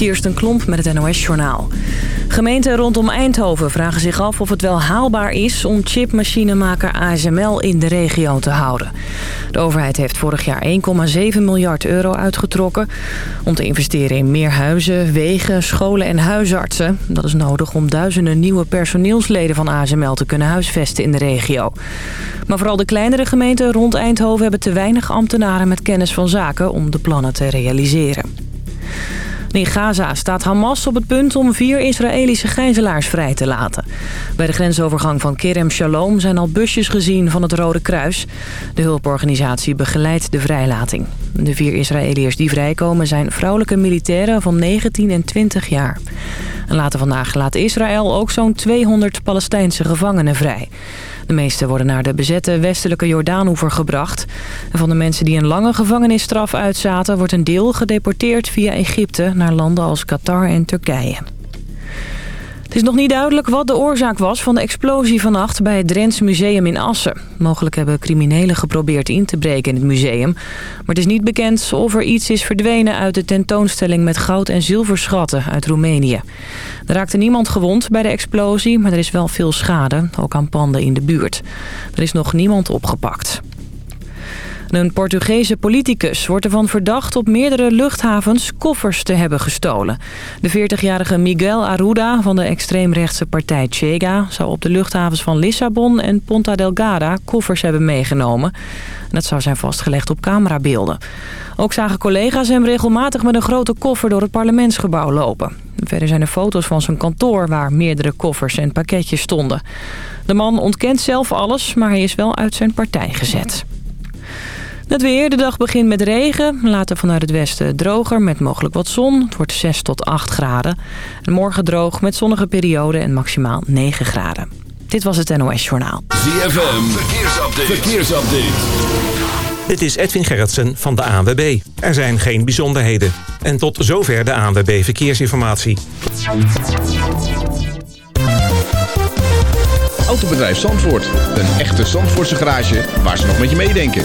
Kirsten Klomp met het NOS-journaal. Gemeenten rondom Eindhoven vragen zich af of het wel haalbaar is... om chipmachinemaker ASML in de regio te houden. De overheid heeft vorig jaar 1,7 miljard euro uitgetrokken... om te investeren in meer huizen, wegen, scholen en huisartsen. Dat is nodig om duizenden nieuwe personeelsleden van ASML te kunnen huisvesten in de regio. Maar vooral de kleinere gemeenten rond Eindhoven hebben te weinig ambtenaren met kennis van zaken... om de plannen te realiseren. In Gaza staat Hamas op het punt om vier Israëlische gijzelaars vrij te laten. Bij de grensovergang van Kerem Shalom zijn al busjes gezien van het Rode Kruis. De hulporganisatie begeleidt de vrijlating. De vier Israëliërs die vrijkomen zijn vrouwelijke militairen van 19 en 20 jaar. Later vandaag laat Israël ook zo'n 200 Palestijnse gevangenen vrij. De meeste worden naar de bezette westelijke Jordaanoever gebracht. En van de mensen die een lange gevangenisstraf uitzaten... wordt een deel gedeporteerd via Egypte naar landen als Qatar en Turkije. Het is nog niet duidelijk wat de oorzaak was van de explosie vannacht bij het Drents Museum in Assen. Mogelijk hebben criminelen geprobeerd in te breken in het museum. Maar het is niet bekend of er iets is verdwenen uit de tentoonstelling met goud- en zilverschatten uit Roemenië. Er raakte niemand gewond bij de explosie, maar er is wel veel schade, ook aan panden in de buurt. Er is nog niemand opgepakt. Een Portugese politicus wordt ervan verdacht op meerdere luchthavens koffers te hebben gestolen. De 40-jarige Miguel Arruda van de extreemrechtse partij Chega... zou op de luchthavens van Lissabon en Ponta Delgada koffers hebben meegenomen. dat zou zijn vastgelegd op camerabeelden. Ook zagen collega's hem regelmatig met een grote koffer door het parlementsgebouw lopen. Verder zijn er foto's van zijn kantoor waar meerdere koffers en pakketjes stonden. De man ontkent zelf alles, maar hij is wel uit zijn partij gezet. Het weer, de dag begint met regen. Later vanuit het westen droger met mogelijk wat zon. Het wordt 6 tot 8 graden. En morgen droog met zonnige perioden en maximaal 9 graden. Dit was het NOS Journaal. ZFM, verkeersupdate. verkeersupdate. Dit is Edwin Gerritsen van de ANWB. Er zijn geen bijzonderheden. En tot zover de ANWB Verkeersinformatie. Autobedrijf Zandvoort. Een echte Zandvoortse garage waar ze nog met je meedenken.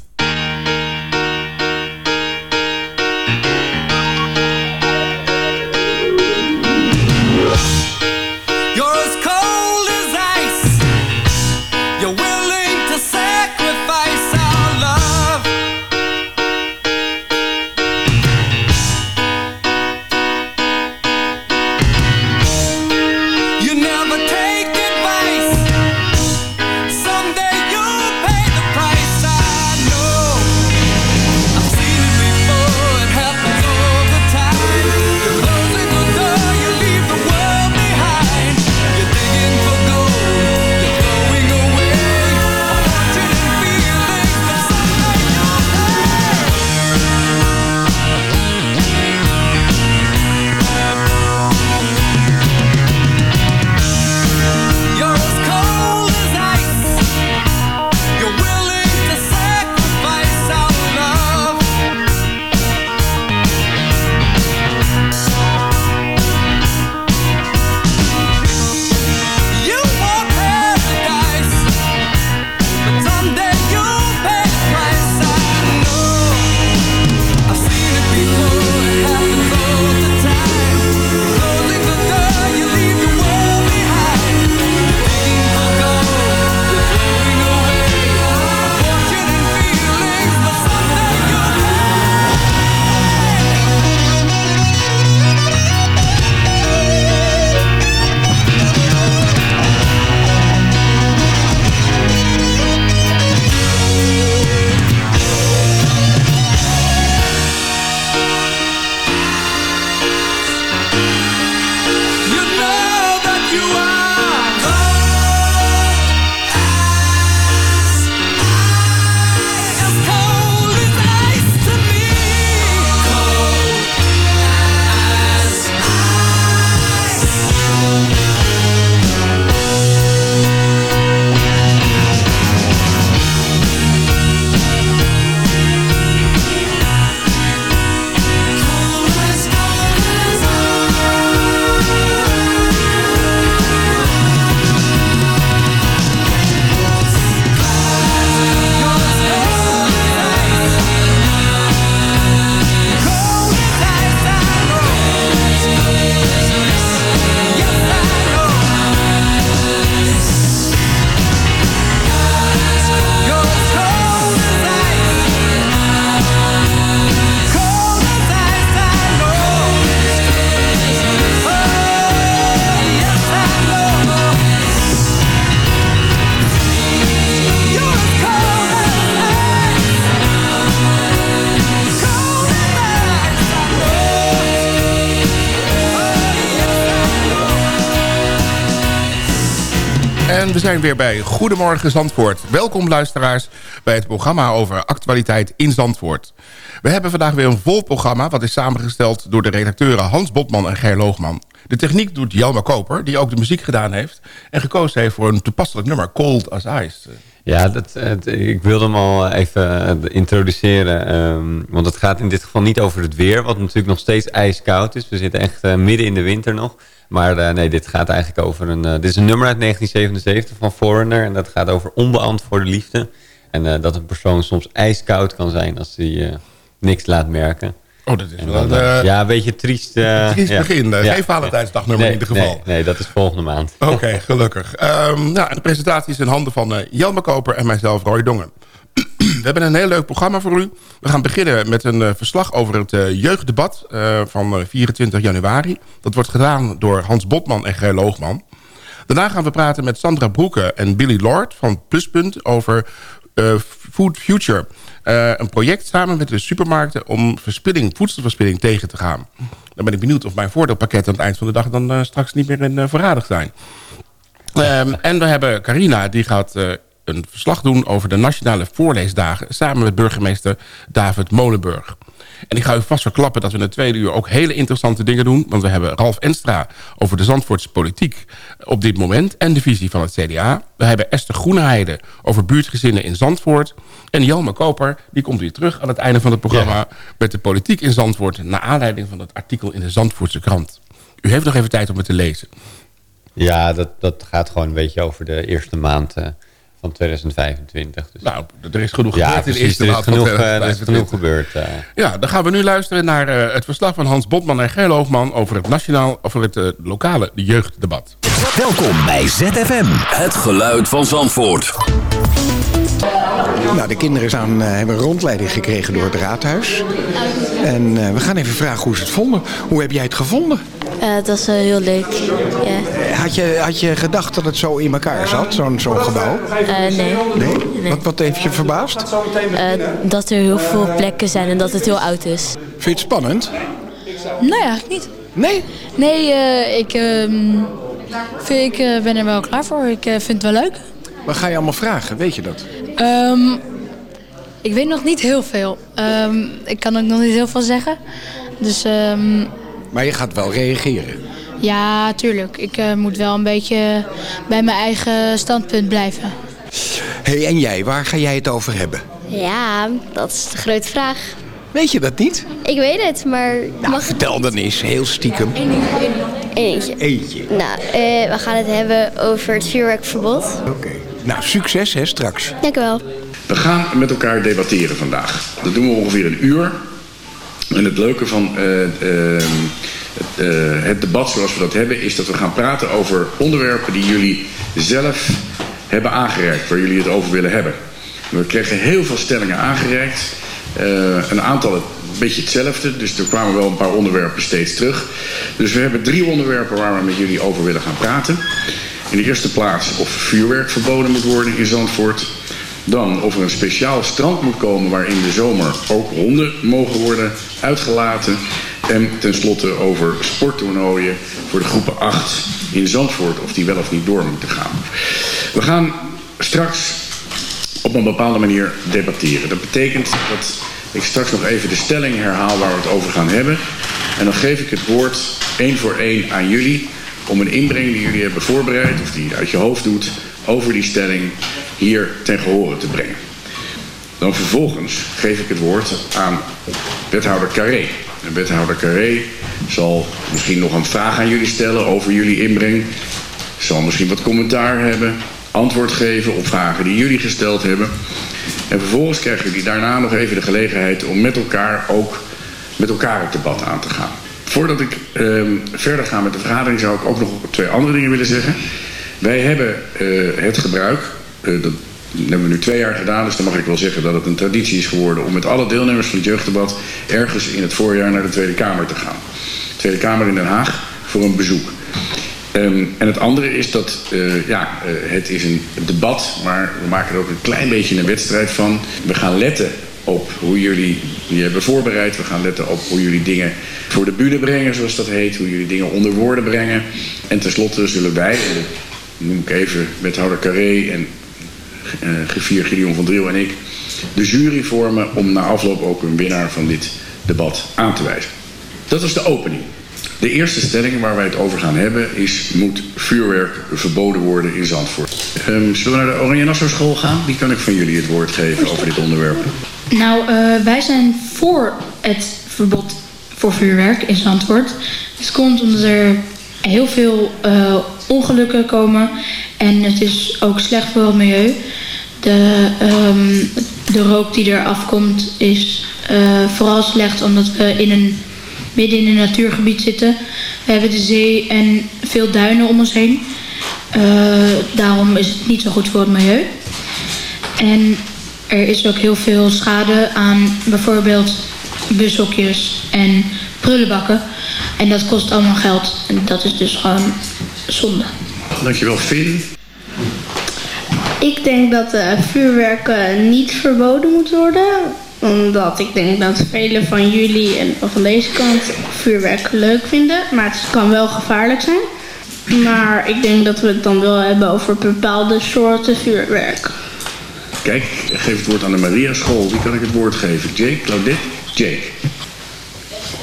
We zijn weer bij Goedemorgen Zandvoort. Welkom luisteraars bij het programma over actualiteit in Zandvoort. We hebben vandaag weer een vol programma... wat is samengesteld door de redacteuren Hans Botman en Ger Loogman. De techniek doet Jelma Koper, die ook de muziek gedaan heeft... en gekozen heeft voor een toepasselijk nummer, Cold as Ice. Ja, dat, ik wilde hem al even eh, introduceren. Ehm, want het gaat in dit geval niet over het weer... wat natuurlijk nog steeds ijskoud is. We zitten echt uh, midden in de winter nog... Maar uh, nee, dit gaat eigenlijk over een... Uh, dit is een nummer uit 1977 van Foreigner. En dat gaat over onbeantwoorde liefde. En uh, dat een persoon soms ijskoud kan zijn als hij niks laat merken. Oh, dat is wel een ja, een beetje triest. triest ja. begin. Ja. Geen Valentijnsdagnummer Nee, in ieder geval. Nee, nee, dat is volgende maand. Oké, gelukkig. Ehm, nou, de presentatie is in handen van Jelme Koper en mijzelf, Roy Dongen. We hebben een heel leuk programma voor u. We gaan beginnen met een uh, verslag over het uh, jeugddebat uh, van 24 januari. Dat wordt gedaan door Hans Botman en Ger Loogman. Daarna gaan we praten met Sandra Broeke en Billy Lord van Pluspunt over Food Future. een project samen met de supermarkten om verspilling, voedselverspilling tegen te gaan. Dan ben ik benieuwd of mijn voordeelpakketten aan het eind van de dag dan straks niet meer in voorradig zijn. Um, en we hebben Carina, die gaat een verslag doen over de nationale voorleesdagen... samen met burgemeester David Molenburg. En ik ga u vast verklappen dat we in het tweede uur ook hele interessante dingen doen. Want we hebben Ralf Enstra over de Zandvoortse politiek op dit moment... en de visie van het CDA. We hebben Esther Groeneheide over buurtgezinnen in Zandvoort. En Jelme Koper, die komt weer terug aan het einde van het programma... Ja. met de politiek in Zandvoort... naar aanleiding van het artikel in de Zandvoortse krant. U heeft nog even tijd om het te lezen. Ja, dat, dat gaat gewoon een beetje over de eerste maand... Uh van 2025. Dus. Nou, er is genoeg ja, gebeurd precies, in de eerste er is maand genoeg, van er is genoeg gebeurd. Uh. Ja, dan gaan we nu luisteren naar uh, het verslag van Hans Botman en Ger Loogman... over het, nationaal, over het lokale jeugddebat. Welkom bij ZFM. Het geluid van Zandvoort. Nou, de kinderen staan, hebben een rondleiding gekregen door het raadhuis. En we gaan even vragen hoe ze het vonden. Hoe heb jij het gevonden? Uh, dat is uh, heel leuk. Had, je, had je gedacht dat het zo in elkaar zat, zo'n zo'n gebouw? Uh, nee. nee. nee. Wat, wat heeft je verbaasd? dat er heel veel plekken zijn en dat het heel oud is. Vind je het spannend? Nee, eigenlijk niet. Nee? Nee, ik, vind, ik ben er wel klaar voor. Ik vind het wel leuk. Wat ga je allemaal vragen? Weet je dat? Um, ik weet nog niet heel veel. Um, ik kan ook nog niet heel veel zeggen. Dus... Um, maar je gaat wel reageren? Ja, tuurlijk. Ik uh, moet wel een beetje bij mijn eigen standpunt blijven. hey, en jij, waar ga jij het over hebben? Ja, dat is de grote vraag. Weet je dat niet? Ik weet het, maar... Nou, mag... vertel dan eens, heel stiekem. Eentje. Eentje. Nou, uh, we gaan het hebben over het vuurwerkverbod. Oké. Okay. Nou, succes hè, straks. Dank u wel. We gaan met elkaar debatteren vandaag. Dat doen we ongeveer een uur. En het leuke van uh, uh, het, debat zoals we dat hebben... is dat we gaan praten over onderwerpen die jullie zelf hebben aangereikt. Waar jullie het over willen hebben. We kregen heel veel stellingen aangereikt. een aantal een beetje hetzelfde. Dus er kwamen wel een paar onderwerpen steeds terug. Dus we hebben drie onderwerpen waar we met jullie over willen gaan praten. In de eerste plaats of vuurwerk verboden moet worden in Zandvoort... Dan of er een speciaal strand moet komen waar in de zomer ook honden mogen worden uitgelaten. En tenslotte over sporttoernooien voor de groepen 8 in Zandvoort. Of die wel of niet door moeten gaan. We gaan straks op een bepaalde manier debatteren. Dat betekent dat ik straks nog even de stelling herhaal waar we het over gaan hebben. En dan geef ik het woord één voor één aan jullie om een inbreng die jullie hebben voorbereid of die je uit je hoofd doet over die stelling hier ten gehore te brengen. Dan vervolgens geef ik het woord aan wethouder Carré. En wethouder Carré zal misschien nog een vraag aan jullie stellen over jullie inbreng. Zal misschien wat commentaar hebben, antwoord geven op vragen die jullie gesteld hebben. En vervolgens krijgen jullie daarna nog even de gelegenheid om met elkaar ook met elkaar het debat aan te gaan. Voordat ik uh, verder ga met de vergadering zou ik ook nog twee andere dingen willen zeggen. Wij hebben uh, het gebruik, uh, dat hebben we nu twee jaar gedaan, dus dan mag ik wel zeggen dat het een traditie is geworden om met alle deelnemers van het jeugddebat ergens in het voorjaar naar de Tweede Kamer te gaan. De Tweede Kamer in Den Haag voor een bezoek. Um, en het andere is dat, uh, ja, uh, het is een debat, maar we maken er ook een klein beetje een wedstrijd van. We gaan letten op hoe jullie je hebben voorbereid. We gaan letten op hoe jullie dingen voor de bühne brengen, zoals dat heet. Hoe jullie dingen onder woorden brengen. En tenslotte zullen wij, noem ik even wethouder Carré en Gevier Gideon van Driel en ik, de jury vormen om na afloop ook een winnaar van dit debat aan te wijzen. Dat is de opening. De eerste stelling waar wij het over gaan hebben is... moet vuurwerk verboden worden in Zandvoort? Um, zullen we naar de Oranje Nassau school gaan? Wie kan ik van jullie het woord geven over dit onderwerp? Nou, uh, wij zijn voor het verbod voor vuurwerk in Zandvoort. Het komt omdat er heel veel uh, ongelukken komen. En het is ook slecht voor het milieu. De, um, de rook die er afkomt is uh, vooral slecht omdat we in een midden in een natuurgebied zitten. We hebben de zee en veel duinen om ons heen. Uh, daarom is het niet zo goed voor het milieu. En er is ook heel veel schade aan bijvoorbeeld bushokjes en prullenbakken. En dat kost allemaal geld. En dat is dus gewoon zonde. Dankjewel, Finn. Ik denk dat uh, vuurwerk uh, niet verboden moet worden omdat ik denk dat velen van jullie en van deze kant vuurwerk leuk vinden. Maar het kan wel gevaarlijk zijn. Maar ik denk dat we het dan wel hebben over bepaalde soorten vuurwerk. Kijk, ik geef het woord aan de Maria School. Wie kan ik het woord geven? Jake, Claudette, Jake.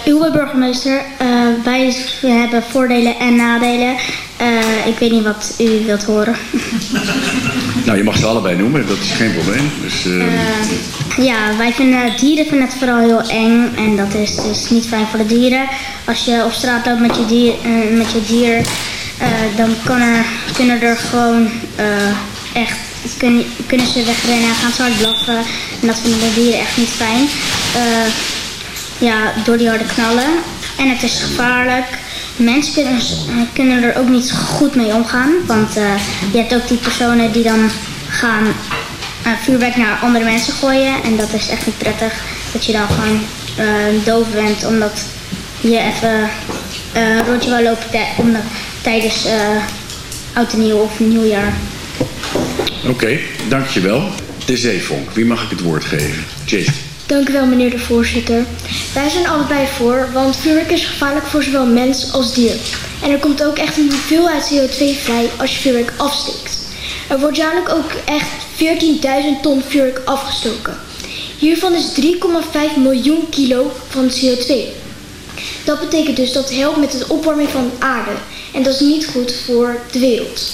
Uwe burgemeester, uh, wij hebben voordelen en nadelen. Uh, ik weet niet wat u wilt horen. nou, je mag ze allebei noemen, dat is geen probleem. Dus, uh... ja, wij vinden dieren vinden het vooral heel eng. En dat is dus niet fijn voor de dieren. Als je op straat loopt met je dier, met je dier dan kan er, kunnen er gewoon echt kunnen, kunnen ze wegrennen, gaan ze hard blaffen. En dat vinden de dieren echt niet fijn. Ja, door die harde knallen. En het is gevaarlijk. Mensen kunnen, kunnen er ook niet goed mee omgaan. Want uh, je hebt ook die personen die dan gaan uh, vuurwerk naar andere mensen gooien. En dat is echt niet prettig. Dat je dan gewoon doof bent omdat je even een rondje wil lopen tijdens oud en nieuw of nieuwjaar. Oké, dankjewel. De zeevonk, wie mag ik het woord geven? Jason. Dank u wel, meneer de voorzitter. Wij zijn allebei voor, want vuurwerk is gevaarlijk voor zowel mens als dier. En er komt ook echt een hoeveelheid CO2 vrij als je vuurwerk afsteekt. Er wordt jaarlijks ook echt 14.000 ton vuurwerk afgestoken. Hiervan is 3,5 miljoen kilo van CO2. Dat betekent dus dat het helpt met de opwarming van de aarde. En dat is niet goed voor de wereld.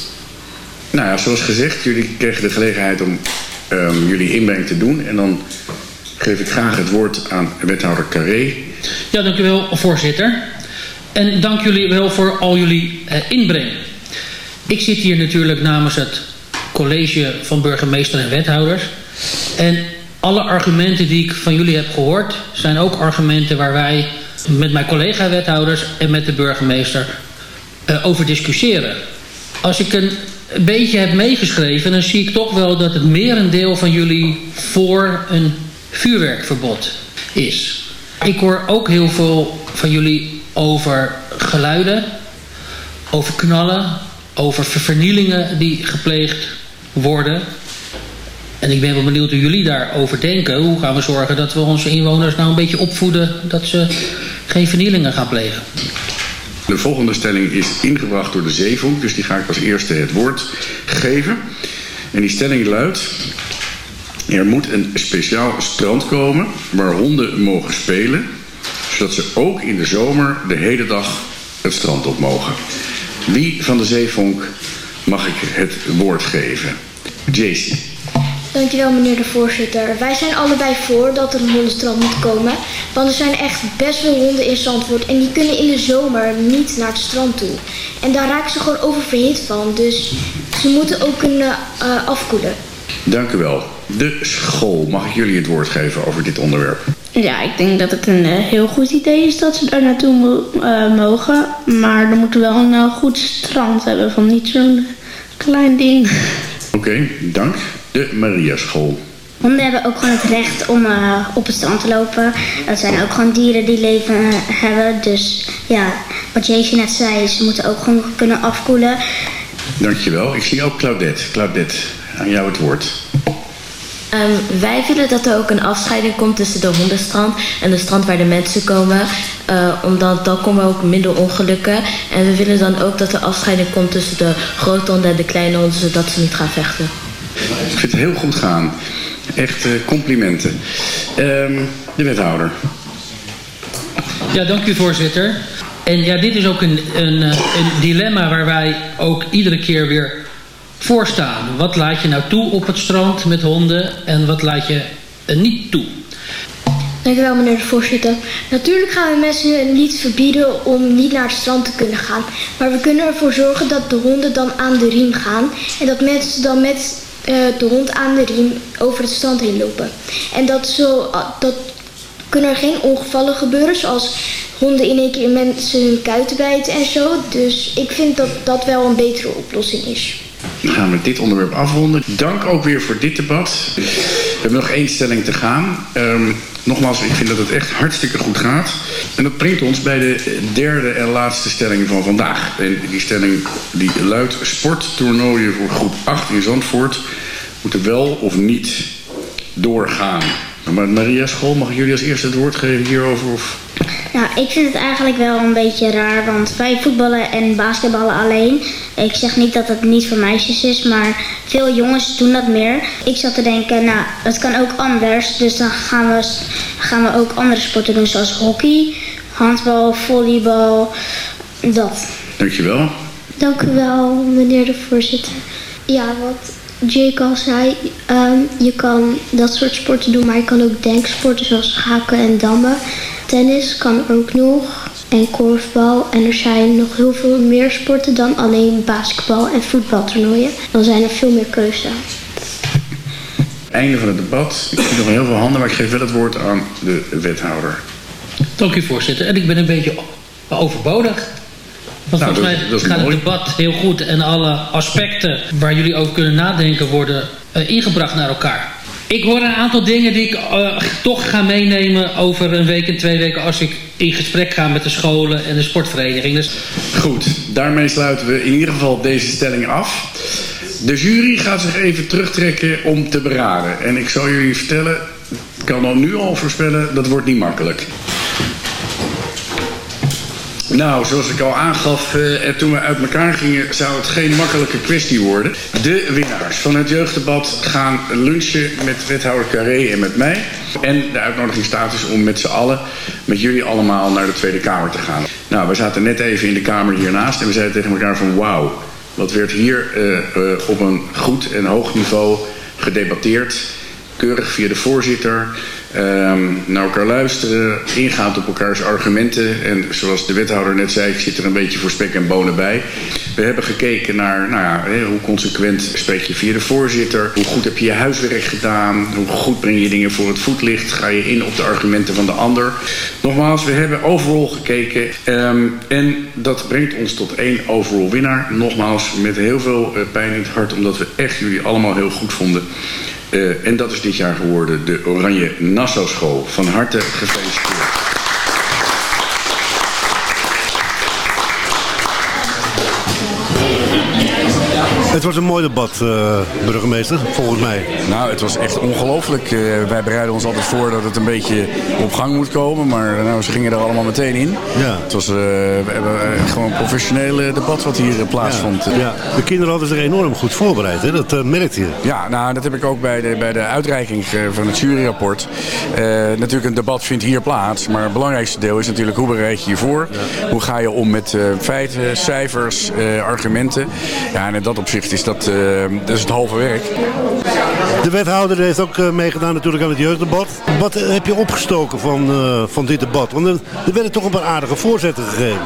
Nou ja, zoals gezegd, jullie kregen de gelegenheid om um, jullie inbreng te doen. En dan geef ik graag het woord aan wethouder Carré. Ja, dank u wel, voorzitter. En dank jullie wel voor al jullie eh, inbreng. Ik zit hier natuurlijk namens het college van burgemeester en wethouders. En alle argumenten die ik van jullie heb gehoord... zijn ook argumenten waar wij met mijn collega-wethouders... en met de burgemeester uh, over discussiëren. Als ik een beetje heb meegeschreven... dan zie ik toch wel dat het merendeel van jullie... voor een vuurwerkverbod is. Ik hoor ook heel veel van jullie over geluiden, over knallen, over vernielingen die gepleegd worden. En ik ben wel benieuwd hoe jullie daarover denken. Hoe gaan we zorgen dat we onze inwoners nou een beetje opvoeden dat ze geen vernielingen gaan plegen? De volgende stelling is ingebracht door de Zeevonk, dus die ga ik als eerste het woord geven. En die stelling luidt... Er moet een speciaal strand komen waar honden mogen spelen, zodat ze ook in de zomer de hele dag het strand op mogen. Wie van de zeevonk mag ik het woord geven? JC. Dankjewel meneer de voorzitter. Wij zijn allebei voor dat er een hondenstrand moet komen. Want er zijn echt best veel honden in Zandvoort. En die kunnen in de zomer niet naar het strand toe. En daar raken ze gewoon oververhit van. Dus ze moeten ook kunnen uh, afkoelen. Dank u wel. De school, mag ik jullie het woord geven over dit onderwerp? Ja, ik denk dat het een uh, heel goed idee is dat ze daar naartoe uh, mogen. Maar dan moeten we wel een uh, goed strand hebben van niet zo'n klein ding. Oké, okay, dank. De Maria School. Honden hebben ook gewoon het recht om op het strand te lopen. Dat zijn ook gewoon dieren die leven hebben. Dus ja, wat Jeetje net zei, ze moeten ook gewoon kunnen afkoelen. Dankjewel. Ik zie ook Claudette. Claudette, aan jou het woord. Ehm, wij willen dat er ook een afscheiding komt tussen de hondenstrand en de strand waar de mensen komen. Uh, omdat dan komen ook minder ongelukken. En we willen dan ook dat er afscheiding komt tussen de grote honden en de kleine honden, zodat ze niet gaan vechten. Ik vind het heel goed gaan. Echt uh, complimenten. Uh, de wethouder. Ja, dank u voorzitter. En ja, dit is ook een, een, een dilemma waar wij ook iedere keer weer voor staan. Wat laat je nou toe op het strand met honden en wat laat je niet toe? Dank u wel, meneer de voorzitter. Natuurlijk gaan we mensen niet verbieden om niet naar het strand te kunnen gaan. Maar we kunnen ervoor zorgen dat de honden dan aan de riem gaan. En dat mensen dan met uh, de hond aan de riem over het strand heen lopen. En dat, zo, dat kunnen er geen ongevallen gebeuren, zoals honden in één keer mensen hun kuiten bijten en zo. Dus ik vind dat dat wel een betere oplossing is. Dan gaan we dit onderwerp afronden. Dank ook weer voor dit debat. We hebben nog één stelling te gaan. Um, nogmaals, ik vind dat het echt hartstikke goed gaat. En dat brengt ons bij de derde en laatste stelling van vandaag. En die stelling die luidt... sporttoernooien voor groep 8 in Zandvoort... moeten wel of niet doorgaan. Maar Maria School, mag ik jullie als eerste het woord geven hierover? Of? Nou, ik vind het eigenlijk wel een beetje raar, want wij voetballen en basketballen alleen. Ik zeg niet dat het niet voor meisjes is, maar veel jongens doen dat meer. Ik zat te denken, nou, het kan ook anders, dus dan gaan we, gaan we ook andere sporten doen, zoals hockey, handbal, volleybal, dat. Dankjewel. Dank u wel, meneer de voorzitter. Ja, wat Jake al zei, um, je kan dat soort sporten doen, maar je kan ook denksporten zoals schaken en dammen. Tennis kan ook nog en korfbal. En er zijn nog heel veel meer sporten dan alleen basketbal en voetbaltoernooien. Dan zijn er veel meer keuze. Einde van het debat. Ik zie nog heel veel handen, maar ik geef wel het woord aan de wethouder. Dank u voorzitter. En ik ben een beetje overbodig. Want nou, volgens mij gaat het debat heel goed en alle aspecten waar jullie over kunnen nadenken worden uh, ingebracht naar elkaar. Ik hoor een aantal dingen die ik uh, toch ga meenemen over een week en twee weken als ik in gesprek ga met de scholen en de sportverenigingen. Dus... Goed, daarmee sluiten we in ieder geval deze stelling af. De jury gaat zich even terugtrekken om te beraden. En ik zal jullie vertellen, ik kan al nu al voorspellen, dat wordt niet makkelijk. Nou, zoals ik al aangaf uh, toen we uit elkaar gingen, zou het geen makkelijke kwestie worden. De winnaars van het jeugddebat gaan lunchen met wethouder Carré en met mij. En de uitnodiging staat dus om met z'n allen, met jullie allemaal, naar de Tweede Kamer te gaan. Nou, we zaten net even in de Kamer hiernaast en we zeiden tegen elkaar van wauw. Wat werd hier uh, uh, op een goed en hoog niveau gedebatteerd. Keurig via de voorzitter, Um, naar elkaar luisteren, ingaand op elkaars argumenten. En zoals de wethouder net zei, ik zit er een beetje voor spek en bonen bij. We hebben gekeken naar nou ja, hoe consequent spreek je via de voorzitter. Hoe goed heb je je huiswerk gedaan. Hoe goed breng je dingen voor het voetlicht. Ga je in op de argumenten van de ander. Nogmaals, we hebben overal gekeken. Um, en dat brengt ons tot één overall winnaar. Nogmaals, met heel veel uh, pijn in het hart. Omdat we echt jullie allemaal heel goed vonden. Uh, en dat is dit jaar geworden de Oranje Nassau School. Van harte gefeliciteerd. Het was een mooi debat, uh, burgemeester, volgens mij. Nou, het was echt ongelooflijk. Uh, wij bereiden ons altijd voor dat het een beetje op gang moet komen. Maar nou, ze gingen er allemaal meteen in. Ja. Het was uh, gewoon een professioneel debat wat hier plaatsvond. Ja. ja. De kinderen hadden zich enorm goed voorbereid, hè? dat merkte je. Ja, nou, dat heb ik ook bij de, bij de uitreiking van het juryrapport. natuurlijk, een debat vindt hier plaats. Maar het belangrijkste deel is natuurlijk hoe bereid je je voor? Ja. Hoe ga je om met feiten, cijfers, argumenten? Ja, en in dat opzicht is dat, uh, dat is het halve werk. De wethouder heeft ook uh, meegedaan natuurlijk aan het jeugddebat. Wat heb je opgestoken van, uh, van dit debat? Want er, er werden toch een paar aardige voorzetten gegeven.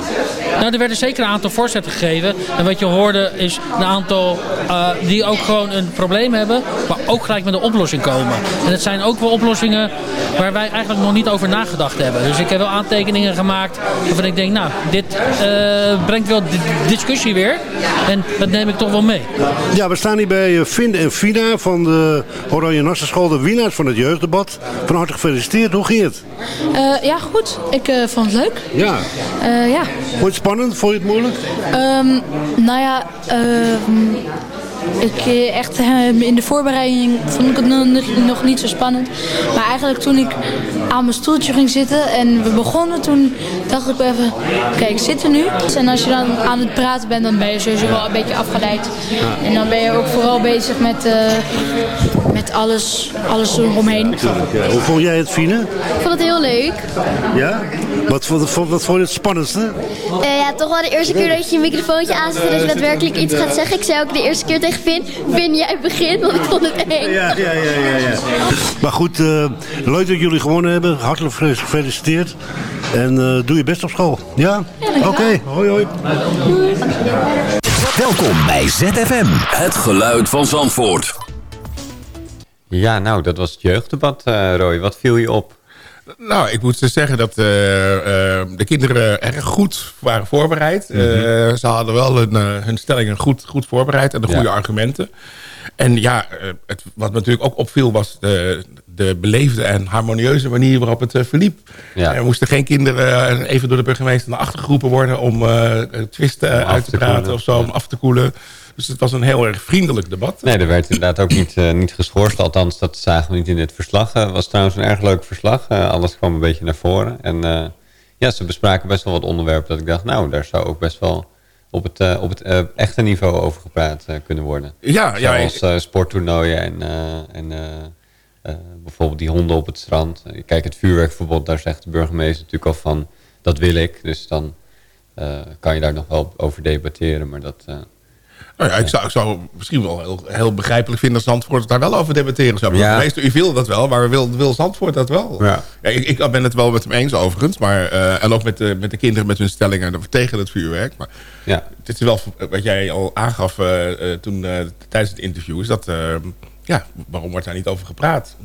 Nou, er werden zeker een aantal voorzetten gegeven. En wat je hoorde is een aantal uh, die ook gewoon een probleem hebben, maar ook gelijk met een oplossing komen. En het zijn ook wel oplossingen waar wij eigenlijk nog niet over nagedacht hebben. Dus ik heb wel aantekeningen gemaakt waarvan ik denk, nou, dit uh, brengt wel discussie weer. En dat neem ik toch wel mee. Ja, we staan hier bij Finn en Fina van de Oranje Nassenschool, de winnaars van het jeugddebat. Van harte gefeliciteerd. Hoe ging het? Uh, ja, goed. Ik uh, vond het leuk. Ja. Uh, ja. Vond je het spannend? Vond je het moeilijk? Um, nou ja, um, ik, eh, echt eh, in de voorbereiding vond ik het nog, nog niet zo spannend. Maar eigenlijk toen ik aan mijn stoeltje ging zitten en we begonnen, toen dacht ik even, kijk, ik zit er nu. En als je dan aan het praten bent, dan ben je sowieso wel een beetje afgeleid. En dan ben je ook vooral bezig met, eh, met alles, alles eromheen. Hoe vond jij het, Fine? Ik vond het heel leuk. Ja? Wat, vond- wat, wat vond je het spannendste? Eh, ja, toch wel de eerste keer dat je je microfoontje aanzet en dat je daadwerkelijk iets gaat zeggen. Ik zei ook de eerste keer tegen Vin, Vin jij begint, want ik vond het eng. Ja, ja, ja, ja. ja. Maar goed, eh, leuk dat jullie gewonnen hebben. Hartelijk gefeliciteerd. En eh, doe je best op school. Ja? Oké, hoi hoi. Welkom bij ZFM. Het geluid van Zandvoort. Ja, nou, dat was het jeugddebat, eh, Roy. Wat viel je op? Nou, ik moet zeggen dat eh, eh, de kinderen erg goed waren voorbereid. Mhm. Eh, ze hadden wel hun, hun stellingen goed, goed voorbereid en de goede Ja. argumenten. En ja, het, wat me natuurlijk ook opviel was de, de beleefde en harmonieuze manier waarop het verliep. Ja. Er moesten geen kinderen even door de burgemeester naar achter geroepen worden om twisten Om uit te te praten koelen. of zo, om af te koelen. Dus het was een heel erg vriendelijk debat. Nee, er werd inderdaad ook niet, eh, niet geschorst. Althans, dat zagen we niet in dit verslag. Het was trouwens een erg leuk verslag. Eh, alles kwam een beetje naar voren. En eh, ja, ze bespraken best wel wat onderwerpen dat ik dacht... nou, daar zou ook best wel op het, eh, op het eh, echte niveau over gepraat eh, kunnen worden. Ja, ja, Zoals eh, sporttoernooien en, eh, en eh, eh, bijvoorbeeld die honden op het strand. Eh, Kijk, het vuurwerkverbod, daar zegt de burgemeester natuurlijk al van... dat wil ik, dus dan eh, kan je daar nog wel over debatteren. Maar dat... eh, Nou ja, ik zou, ik zou misschien wel heel, heel begrijpelijk vinden... dat Zandvoort daar wel over debatteren zou. Ja. Meester, u wil dat wel, maar wil, wil Zandvoort dat wel? Ja. ik, ik ben het wel met hem eens overigens. Maar, eh, en ook met de, met de kinderen met hun stellingen tegen het vuurwerk. Maar ja. het is wel wat jij al aangaf eh, eh, toen, tijdens het interview... is dat, ja, waarom wordt daar niet over gepraat?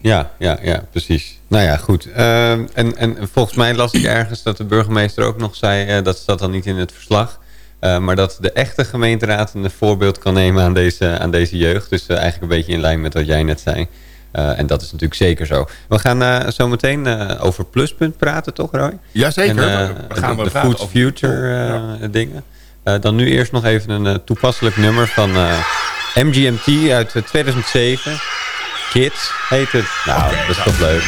Ja, ja, ja, precies. Nou ja, goed. Ehm, en, en volgens mij las ik ergens dat de burgemeester ook nog zei... eh, dat staat dan niet in het verslag... eh, maar dat de echte gemeenteraad een voorbeeld kan nemen aan deze, aan deze jeugd. Dus eh, eigenlijk een beetje in lijn met wat jij net zei. Eh, en dat is natuurlijk zeker zo. We gaan zo meteen over Pluspunt praten, toch Roy? Jazeker. En, we gaan de, we de praten Food Future dingen. Dan nu eerst nog even een toepasselijk nummer van MGMT uit eh, 2007. Kids heet het. Nou, dat is toch leuk.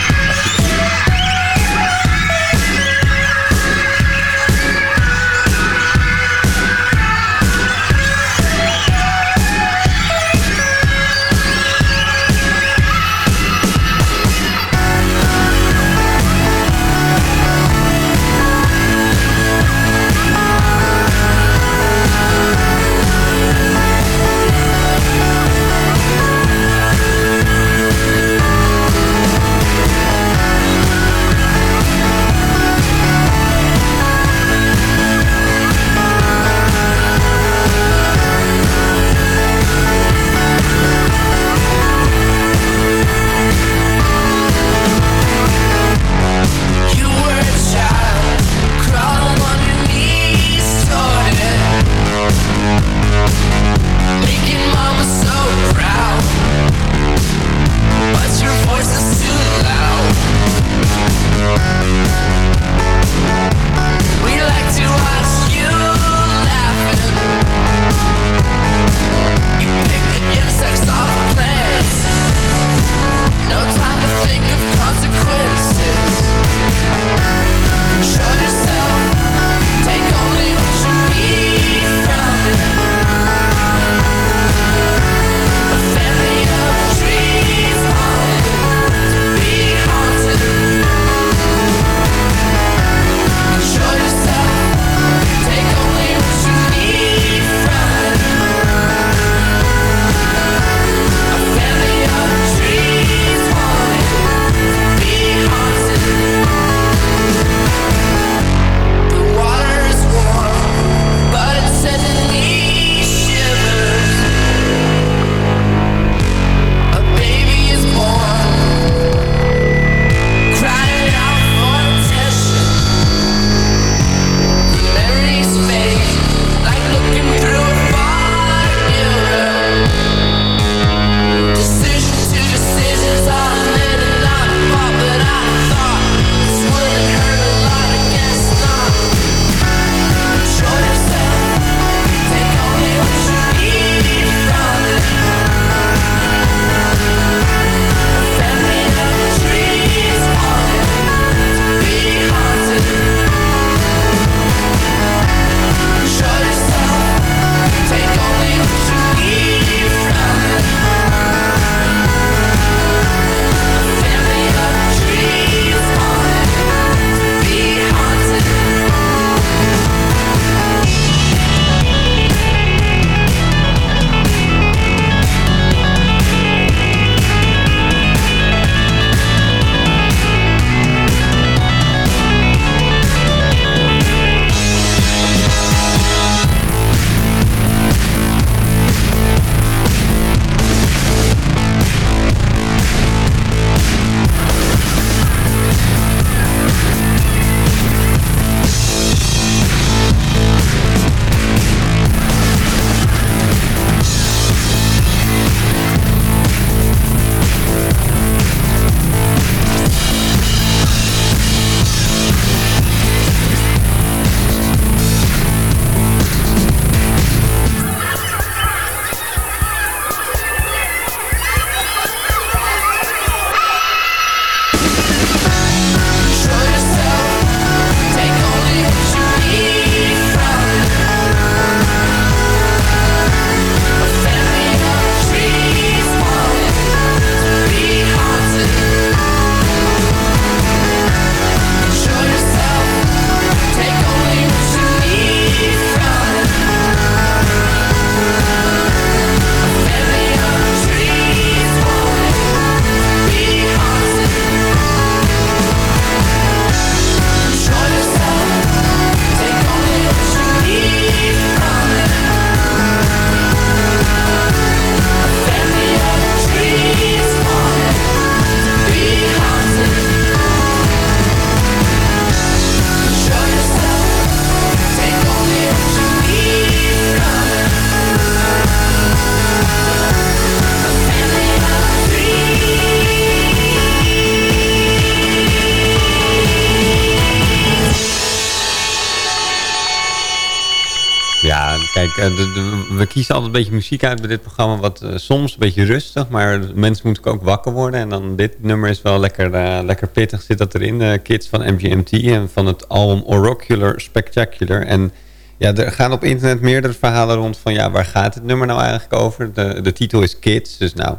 De, we kiezen altijd een beetje muziek uit bij dit programma. Wat uh, soms een beetje rustig, maar mensen moeten ook wakker worden. En dan dit nummer is wel lekker, uh, lekker pittig, zit dat erin. Kids van MGMT en van het album Oracular Spectacular. En ja, er gaan op internet meerdere verhalen rond van... ja, waar gaat het nummer nou eigenlijk over? De, de titel is Kids, dus nou...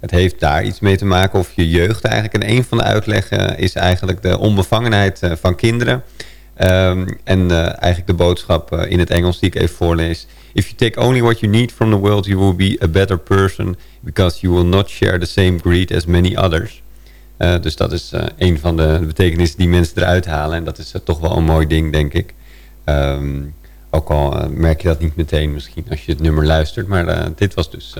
Het heeft daar iets mee te maken of je jeugd eigenlijk. En een van de uitleggen is eigenlijk de onbevangenheid van kinderen... Um, en eigenlijk de boodschap in het Engels die ik even voorlees. If you take only what you need from the world, you will be a better person... because you will not share the same greed as many others. Uh, dus dat is een van de betekenissen die mensen eruit halen. En dat is toch wel een mooi ding, denk ik. Um, ook al merk je dat niet meteen misschien als je het nummer luistert. Maar dit was dus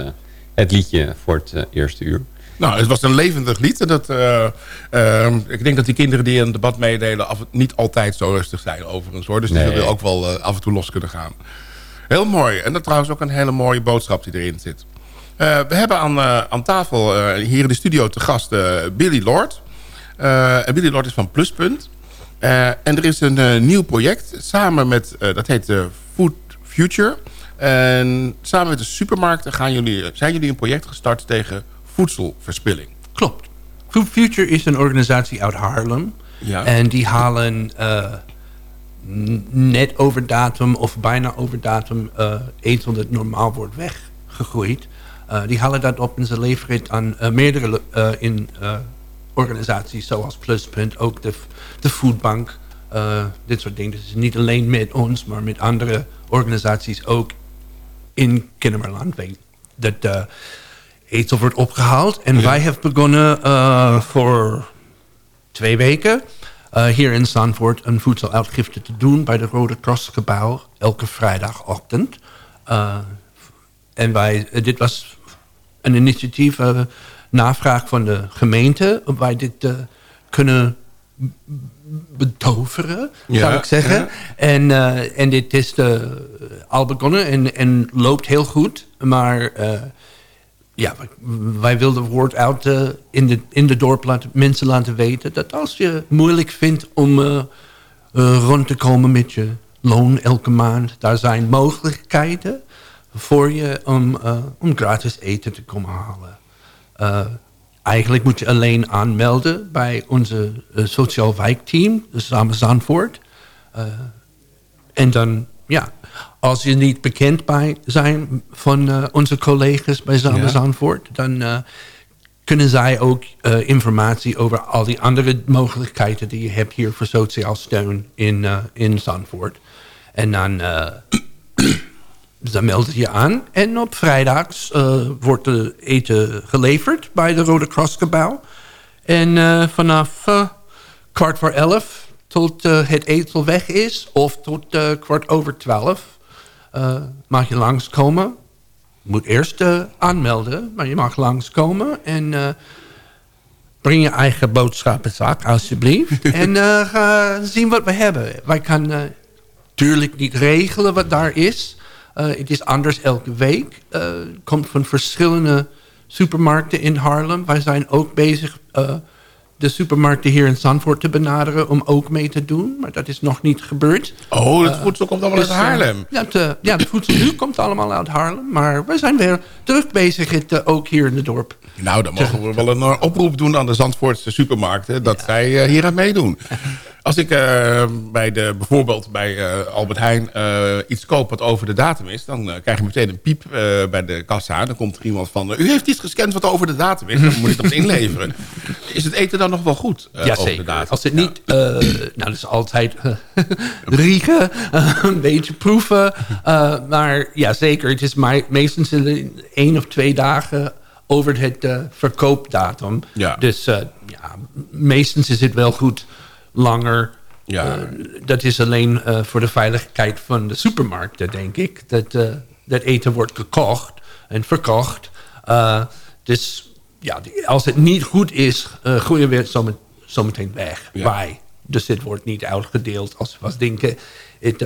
het liedje voor het eerste uur. Nou, het was een levendig lied. Dat, uh, uh, ik denk dat die kinderen die een debat meedelen... Af, niet altijd zo rustig zijn overigens. Hoor. Dus nee. die willen ook wel uh, af en toe los kunnen gaan. Heel mooi. En dat trouwens ook een hele mooie boodschap die erin zit. we hebben aan, aan tafel hier in de studio te gast Billy Lord. en Billy Lord is van Pluspunt. en er is een nieuw project samen met... dat heet Food Future... En samen met de supermarkten gaan jullie, zijn jullie een project gestart tegen voedselverspilling. Klopt. Food Future is een organisatie uit Haarlem. Ja. En die halen net over datum of bijna over datum uh, eten dat normaal wordt weggegooid. Uh, die halen dat op en ze leveren het aan meerdere in, organisaties zoals Pluspunt, ook de, de Foodbank. dit soort dingen. Dus niet alleen met ons, maar met andere organisaties ook in Kennemerland. Dat eten wordt opgehaald. En ja. wij hebben begonnen voor twee weken hier in Zandvoort een voedseluitgifte te doen bij de Rode Crossgebouw elke vrijdagochtend. Uh, en wij, dit was een initiatief, navraag van de gemeente, om wij dit kunnen betoveren, ja, zou ik zeggen. Ja. En, uh, en dit is de, al begonnen en, en loopt heel goed. Maar uh, ja, wij wilden woord uit uh, in, de, in de dorp mensen laten weten... dat als je moeilijk vindt om uh, uh, rond te komen met je loon elke maand... daar zijn mogelijkheden voor je om, om gratis eten te komen halen. eigenlijk moet je alleen aanmelden bij onze sociaal wijkteam, de Samen Zandvoort. en dan, ja, als je niet bekend bij zijn van uh, onze collega's bij Samen ja. Zandvoort... dan uh, kunnen zij ook uh, informatie over al die andere mogelijkheden... die je hebt hier voor sociaal steun in, in Zandvoort. En dan, dan meld je je aan. En op vrijdags wordt de eten geleverd bij de Rode Crossgebouw. En vanaf kwart voor elf tot het eten weg is... of tot kwart over twaalf mag je langskomen. Je moet eerst uh, aanmelden, maar je mag langskomen. En uh, breng je eigen boodschappenzak, alsjeblieft. en ga zien wat we hebben. Wij kunnen natuurlijk niet regelen wat daar is. het is anders elke week. Het komt van verschillende supermarkten in Haarlem. Wij zijn ook bezig de supermarkten hier in Zandvoort te benaderen om ook mee te doen. Maar dat is nog niet gebeurd. Oh, het voedsel komt allemaal dus, uit Haarlem. ja, het, ja, het voedsel nu komt allemaal uit Haarlem. Maar we zijn weer terug bezig het, ook hier in het dorp. Nou, dan mogen we wel een oproep doen aan de Zandvoortse supermarkten... dat ja. zij uh, hier aan meedoen. Als ik uh, bij de, bijvoorbeeld bij uh, Albert Heijn iets koop wat over de datum is... dan krijg je meteen een piep bij de kassa. Dan komt er iemand van... u heeft iets gescand wat over de datum is. Dan moet ik dat inleveren. Is het eten dan nog wel goed ja, over zeker. de datum? Als het niet... nou, dat is altijd riegen. een beetje proeven. maar ja, zeker. Het is meestal in één of twee dagen over het verkoopdatum. Ja. Dus ja, meestens is het wel goed langer. Ja. Uh, dat is alleen voor de veiligheid van de supermarkten, denk ik. Dat, dat eten wordt gekocht en verkocht. dus ja, als het niet goed is, gooien we het zometeen zo weg. Ja. Dus dit wordt niet uitgedeeld als we denken het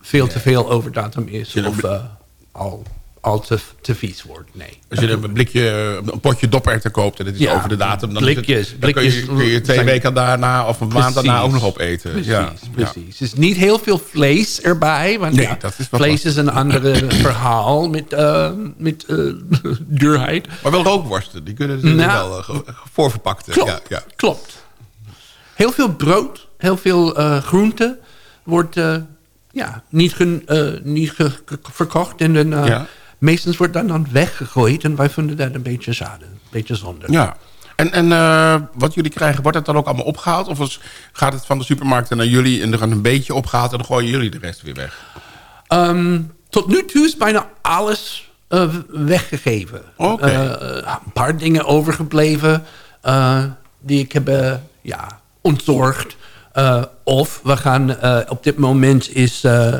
veel te veel overdatum is. Of al al te, te vies wordt. Nee. Als je een blikje, een potje doperwten koopt en het is Ja, over de datum... dan, blikjes- het, dan kun, je, blikjes kun je twee weken daarna of een maand daarna ook nog opeten. Precies, ja. precies. Dus niet heel veel vlees erbij. Want Nee, ja, dat is wel vlees is een ander verhaal met, eh, met eh, duurheid. Maar wel rookworsten, die kunnen ze Nou, wel voorverpakt. eh, Klopt, Ja, ja. klopt. Heel veel brood, heel veel groente wordt ja, niet, niet verkocht. En dan, Ja. Meestens wordt dan, dan weggegooid. En wij vinden dat een beetje schade, een beetje zonde. Ja. En, en eh, wat jullie krijgen, wordt het dan ook allemaal opgehaald? Of gaat het van de supermarkten naar jullie en er een beetje opgehaald... en dan gooien jullie de rest weer weg? Ehm, tot nu toe is bijna alles eh, weggegeven. Oké. Eh, een paar dingen overgebleven die ik heb ja, ontzorgd. Of we gaan op dit moment is uh,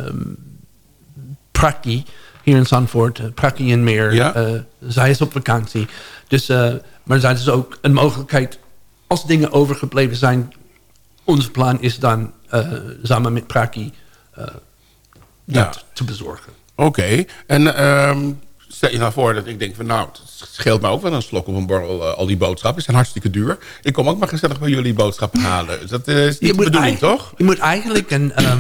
hier in Zandvoort, uh, Praki en Meer. Ja? eh, zij is op vakantie. Dus, eh, maar dat is ook een mogelijkheid als dingen overgebleven zijn. Ons plan is dan eh, samen met Praki eh, Ja. dat te bezorgen. Oké. En ehm, stel je nou voor dat ik denk van... nou, het scheelt me ook wel een slok op een borrel... eh, al die boodschappen zijn hartstikke duur. Ik kom ook maar gezellig bij jullie boodschappen halen. Dus Dat eh, is niet de bedoeling, toch? Je moet eigenlijk een, ehm,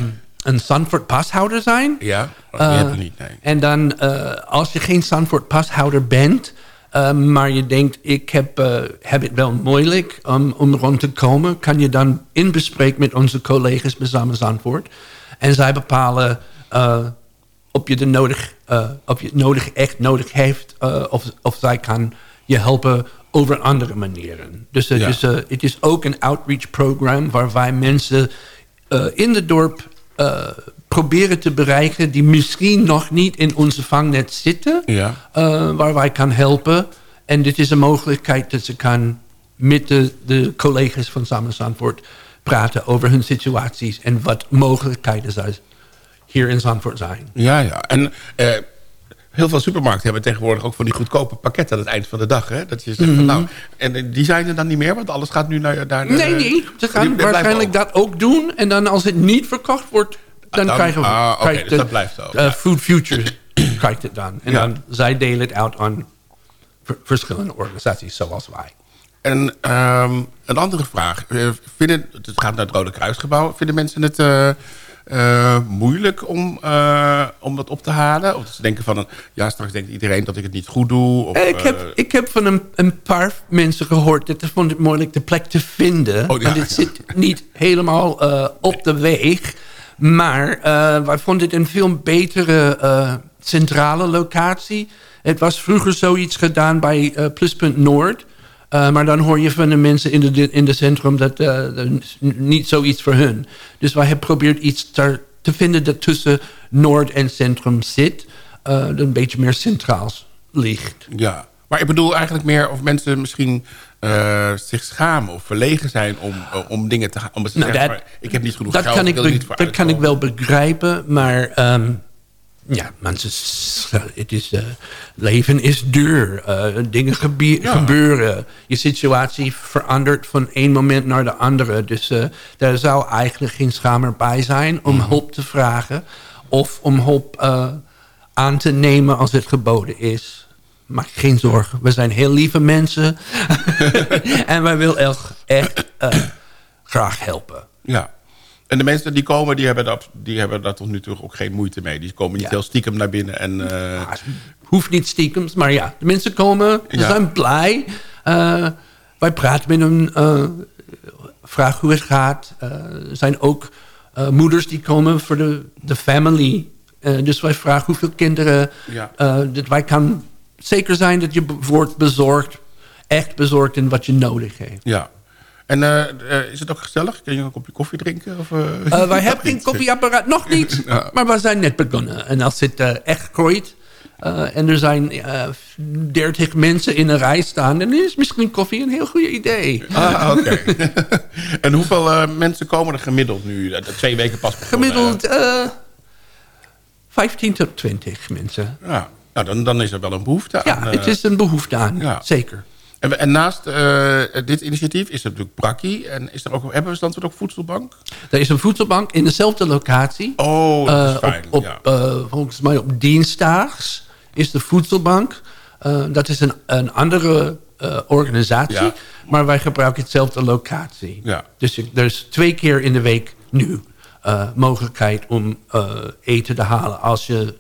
een Zandvoort pashouder zijn. Ja, die Eh, heb je niet, nee. En dan, eh, als je geen Zandvoort pashouder bent... eh, maar je denkt, ik heb, eh, heb het wel moeilijk om, om rond te komen... kan je dan in bespreken met onze collega's bij Samen Zandvoort. En zij bepalen of je, de nodig, of je het nodig, echt nodig heeft... Of, of zij kan je helpen over andere manieren. Dus het, Ja. is, het is ook een outreach program... waar wij mensen in het dorp proberen te bereiken... die misschien nog niet in onze vangnet zitten... Ja. Uh, waar wij kan helpen. En dit is een mogelijkheid dat ze kan met de, de collega's van Samen Zandvoort praten over hun situaties en wat mogelijkheden hier in Zandvoort zijn. Ja, ja. En uh, heel veel supermarkten hebben tegenwoordig ook van die goedkope pakketten aan het eind van de dag. Hè? Dat je zegt van Mhm. nou, en die zijn er dan niet meer, want alles gaat nu naar... naar Nee, nee. Ze gaan waarschijnlijk dat ook doen. En dan als het niet verkocht wordt, dan, dan- krijgen we... ah, oké, dus dat blijft ook, eh. Food Future krijgt het dan. En Ja. dan zij delen het uit aan ver- verschillende organisaties zoals wij. En ehm, een andere vraag. Eh, vinden, het gaat naar het Rode Kruisgebouw. Vinden mensen het eh, eh, moeilijk om, eh, om dat op te halen? Of ze denken van... ja, straks denkt iedereen dat ik het niet goed doe. Of, ik, heb, eh, ik heb van een, een paar mensen gehoord dat ze vonden het moeilijk de plek te vinden. Oh, ja, want het zit niet helemaal eh, op de weg. Maar eh, wij vonden het een veel betere eh, centrale locatie. Het was vroeger zoiets gedaan bij eh, Pluspunt Noord. Eh, maar dan hoor je van de mensen in de, in de centrum dat eh, niet zoiets voor hun. Dus wij hebben geprobeerd iets ter- te vinden dat tussen Noord en Centrum zit. eh, dat een beetje meer centraal ligt. Ja, maar ik bedoel eigenlijk meer of mensen misschien zich schamen of verlegen zijn om, om dingen te gaan. Nou, zeggen, dat- maar ik heb niet genoeg dat geld, kan ik dat kan ik wel begrijpen, maar ehm, ja, mensen, het is, eh, leven is duur. Eh, dingen Ja. gebeuren. Je situatie verandert van één moment naar de andere. Dus eh, daar zou eigenlijk geen schaam bij zijn om Mhm. hulp te vragen. Of om hulp aan te nemen als het geboden is. Maak je geen zorgen. We zijn heel lieve mensen. en wij willen echt, echt graag helpen. Ja. En de mensen die komen, die hebben, dat, die hebben daar tot nu toe ook geen moeite mee. Die komen niet Ja. heel stiekem naar binnen. En, eh, hoeft niet stiekems, maar ja, de mensen komen, ze Ja. zijn blij. Eh, wij praten met hen, eh vragen hoe het gaat. Er zijn ook moeders die komen voor de, de family. Dus wij vragen hoeveel kinderen. Dat wij kan zeker zijn dat je wordt bezorgd. Echt bezorgd in wat je nodig heeft. ja. En eh, eh, is het ook gezellig? Kun je een kopje koffie drinken? Of, eh? Wij hebben geen koffieapparaat, nog niet. Ja. Maar we zijn net begonnen. En als het echt groeit... en er zijn 30 mensen in een rij staan... dan is misschien koffie een heel goed idee. Ah, oké. en hoeveel mensen komen er gemiddeld nu? Twee weken pas begonnen, Gemiddeld eh 15 tot 20 mensen. Ja. Nou, dan, dan is er wel een behoefte Ja, aan. eh, het is een behoefte aan. ja. Zeker. En, en naast eh, dit initiatief is er natuurlijk Brakkie. En is er ook, hebben we dan ook voedselbank? Er is een voedselbank in dezelfde locatie. Oh, dat is Eh, fijn. op, op, ja. eh, volgens mij op dinsdaags is de Voedselbank. Dat is een, een andere organisatie. Ja. Maar wij gebruiken hetzelfde locatie. Ja. Dus ik, er is twee keer in de week nu mogelijkheid om eten te halen als je,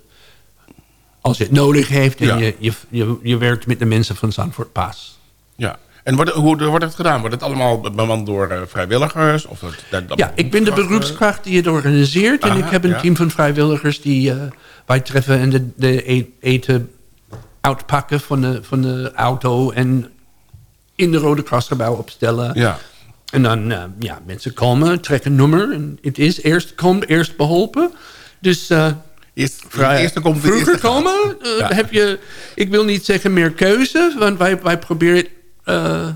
als je het nodig heeft. En Ja. je, je, je, je werkt met de mensen van Zandvoort Paas. Ja. En wordt, hoe wordt het gedaan? Wordt het allemaal bemand door eh, vrijwilligers? Of het, dat, dat Ja, ik ben de beroepskrachten? beroepskracht die het organiseert. en ik heb een ja. team van vrijwilligers die eh, wij treffen en de, de e- eten uitpakken van de, van de auto en in de Rode Krasgebouw opstellen. Ja. En dan, eh, ja, mensen komen, trekken nummer. En het is eerst komt, eerst beholpen. Dus eh, Eerst, eerste komt vroeger eerste komen eh, Ja. heb je, ik wil niet zeggen meer keuze. Want wij, wij proberen, eh,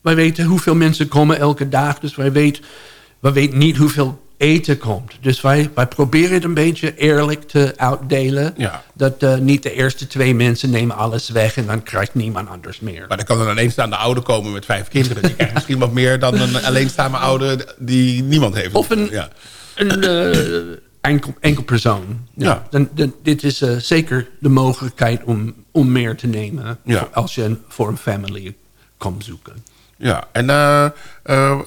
wij weten hoeveel mensen komen elke dag. Dus wij weten, wij weten niet hoeveel eten komt. Dus wij, wij proberen het een beetje eerlijk te uitdelen. Ja. Dat eh, niet de eerste twee mensen nemen alles weg... en dan krijgt niemand anders meer. Maar dan kan een alleenstaande ouder komen met vijf kinderen. Die krijgen misschien wat meer dan een alleenstaande ouder die niemand heeft. Of een, Ja. een eh, enkel, enkel persoon. Ja. Ja. Dan, dan- dit is zeker de mogelijkheid om, om meer te nemen... Voor- als je een, voor een family zoeken. Ja, en eh, eh,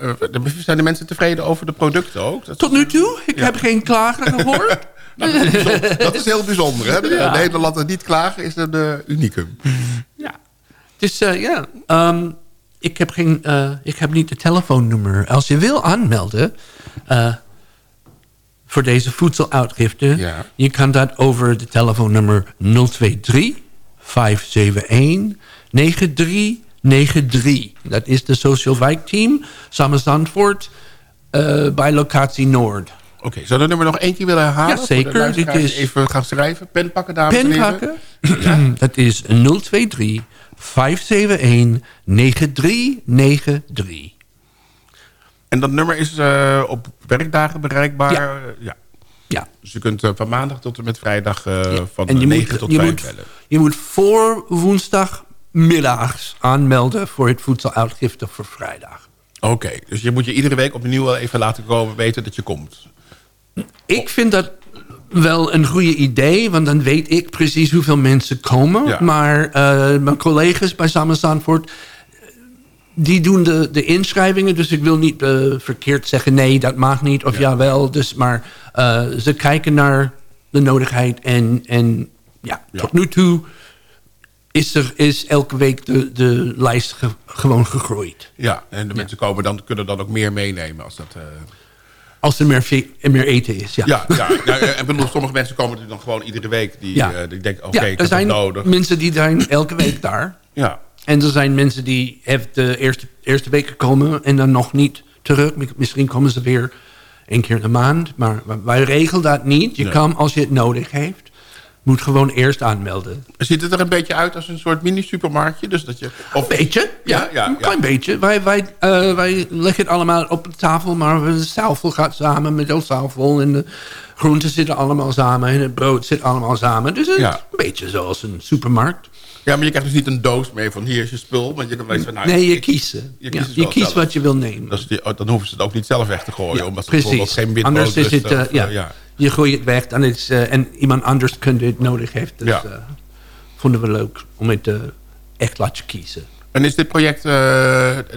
zijn de mensen tevreden over de producten ook? Dat Tot nu toe, ik heb geen klagen gehoord. Nou, dat, is. Dat is heel bijzonder. Hè? Ja. Nederland niet klagen is een uh, unicum. Dus eh, ja, ehm, ik, heb geen, ik heb niet het telefoonnummer. Als je wil aanmelden voor deze voedseluitgifte... je kan dat over de telefoonnummer 023 571 9393. Dat is de Social Wijkteam, Samen Zandvoort, eh, bij locatie Noord. Oké, zou dat nummer nog één keer willen herhalen? Ja, zeker. Dit is- Even gaan schrijven. Pen pakken, dames en Pen pakken. dat is 023 571 9393. En dat nummer is eh, op werkdagen bereikbaar? Ja. Ja. Ja. Dus je kunt eh, van maandag tot en met vrijdag van En je 9 moet, tot je, 5 moet, bellen. je moet voor woensdagmiddags aanmelden voor het voedseluitgifte voor vrijdag. Oké, dus je moet je iedere week opnieuw wel even laten komen weten dat je komt. Ik vind dat wel een goede idee, want dan weet ik precies hoeveel mensen komen. Ja. Maar eh, mijn collega's bij Samen Zandvoort, die doen de, de inschrijvingen. Dus ik wil niet eh, verkeerd zeggen, nee, dat mag niet. Of jawel, dus, maar eh, ze kijken naar de nodigheid. En, en ja, tot nu toe is, er, is elke week de, de lijst ge- gewoon gegroeid. Ja, en de mensen komen dan, kunnen dan ook meer meenemen als dat... eh, Als er meer, meer eten is, ja. Ja, ja, ja eh, ik bedoel, sommige mensen komen er dan gewoon iedere week. Die, Ja. eh, die denken, oké, ja, ik er zijn nodig. mensen die zijn elke week daar. Ja. En er zijn mensen die hebben de eerste, eerste week gekomen en dan nog niet terug. Misschien komen ze weer één keer in de maand. Maar wij regelen dat niet. Je Nee. kan, als je het nodig heeft, moet gewoon eerst aanmelden. Ziet het er een beetje uit als een soort mini-supermarktje? Dus dat je, of, Een beetje, ja, ja, een klein beetje. Wij, wij, eh, wij leggen het allemaal op de tafel, maar de tafel gaat samen met de tafel. En de groenten zitten allemaal samen en het brood zit allemaal samen. Dus het is Ja. een beetje zoals een supermarkt. Ja, maar je krijgt dus niet een doos mee van hier is je spul. Want je kan van, nou, nee, je kiest. Je Je, kiest, je wat je wil nemen. Is die- oh, dan hoeven ze het ook niet zelf weg te gooien. omdat ze Precies. bijvoorbeeld geen witbrood Anders is het, eh, ja, eh, ja. Je gooit het weg dan is, eh, en iemand anders kunt het nodig heeft. Dus Ja. eh, vonden we leuk om het eh, echt laten kiezen. En is dit project,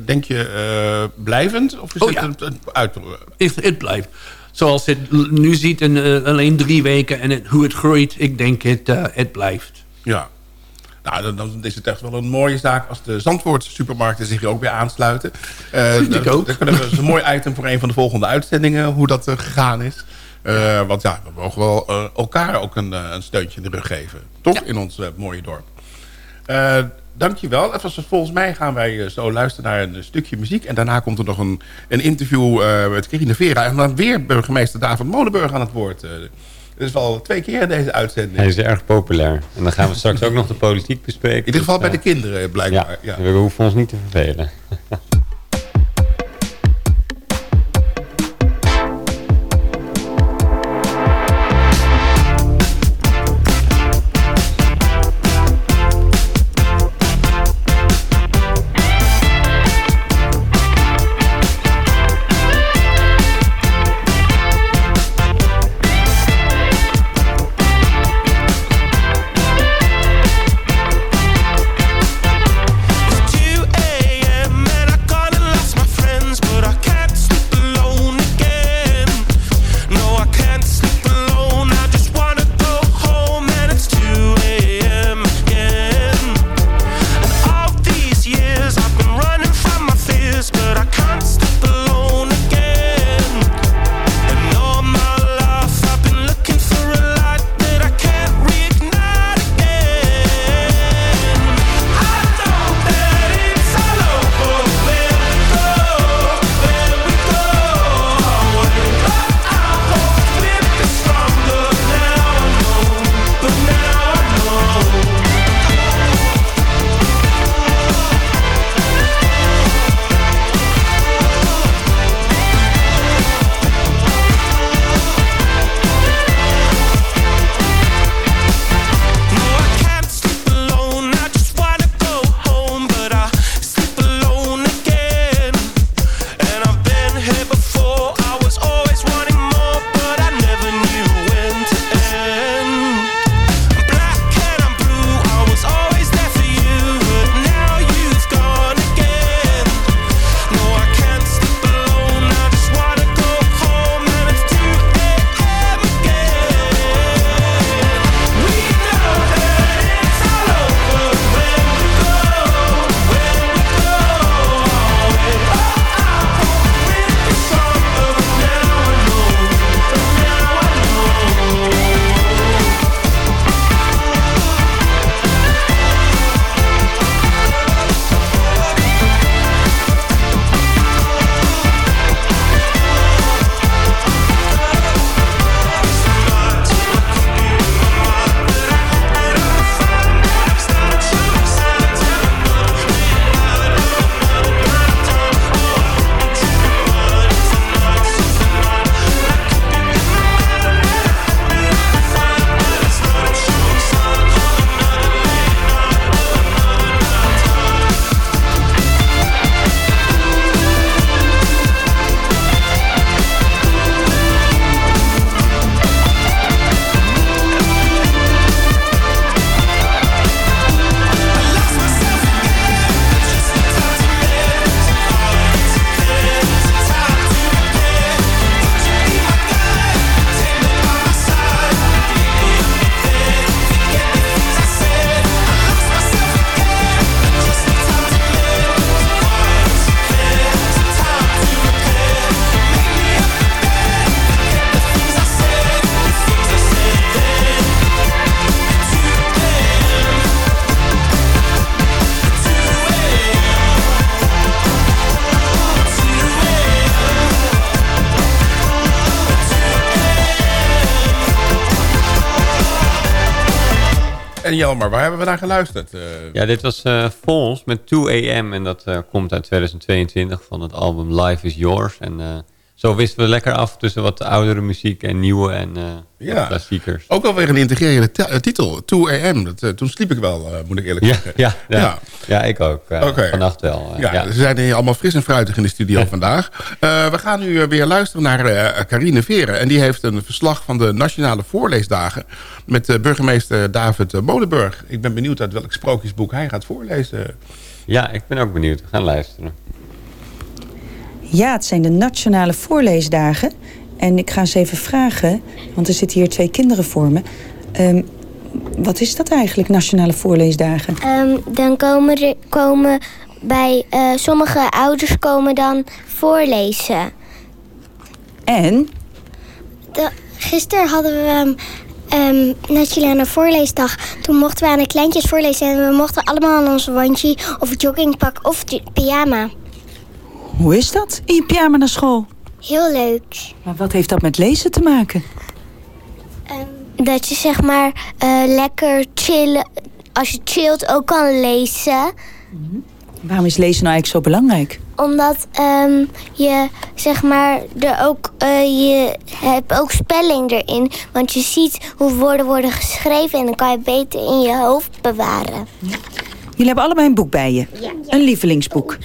denk je, blijvend? Of is Oh, het ja. een, een uit... Het, blijft. Zoals het nu ziet, in, alleen drie weken en het, hoe het groeit, ik denk het, het blijft. Ja. Nou, dan, dan is het echt wel een mooie zaak als de Zandvoortse supermarkten zich hier ook weer aansluiten. Vind ik ook. Dan kunnen we dat is een mooi item voor een van de volgende uitzendingen, hoe dat gegaan is. Eh, want ja, we mogen wel eh, elkaar ook een, eh, een steuntje in de rug geven. Toch? In ons mooie dorp. Dankjewel. En volgens- volgens mij gaan wij zo luisteren naar een stukje muziek. En daarna komt er nog een, een interview met Carine Vera. En dan weer burgemeester David Molenburg aan het woord. Is al twee keer in deze uitzending. Hij is erg populair. En dan gaan we straks ook nog de politiek bespreken. In ieder geval Dus, bij de kinderen blijkbaar. Ja, we hoeven ons niet te vervelen. Jelmer, waar hebben we naar geluisterd? Uh... Ja, dit was uh, Falls met 2 AM. En dat uh, komt uit 2022 van het album Life is Yours. En zo wisten we lekker af tussen wat oudere muziek en nieuwe en uh, ja. klassiekers. Ook alweer een integreerde titel, 2 AM. Dat, uh, toen sliep ik wel, uh, moet ik eerlijk ja, zeggen. Ja, ja. ja. ja ik ook. Okay. Vannacht wel. ja, ja, Ze zijn hier allemaal fris en fruitig in de studio vandaag. we gaan nu weer luisteren naar Carine Veren. En die heeft een verslag van de Nationale Voorleesdagen... met burgemeester David Molenburg. Ik ben benieuwd uit welk sprookjesboek hij gaat voorlezen. Ja, ik ben ook benieuwd. We gaan luisteren. Ja, het zijn de Nationale Voorleesdagen. En ik ga eens even vragen, want er zitten hier twee kinderen voor me. Um, wat is dat eigenlijk, Nationale Voorleesdagen? Um, dan komen, er, komen bij uh, sommige ouders komen dan voorlezen. En? De, gisteren hadden we um, Nationale Voorleesdag. Toen mochten we aan de kleintjes voorlezen en we mochten allemaal aan ons wandje of joggingpak of pyjama. Hoe is dat, in je pyjama naar school? Heel leuk. Maar wat heeft dat met lezen te maken? Um, dat je zeg maar uh, lekker chillen... Als je chillt ook kan lezen. Mm -hmm. Waarom is lezen nou eigenlijk zo belangrijk? Omdat um, je zeg maar er ook... Uh, je hebt ook spelling erin. Want je ziet hoe woorden worden geschreven... en dan kan je beter in je hoofd bewaren. Jullie hebben allebei een boek bij je. Ja. Een lievelingsboek.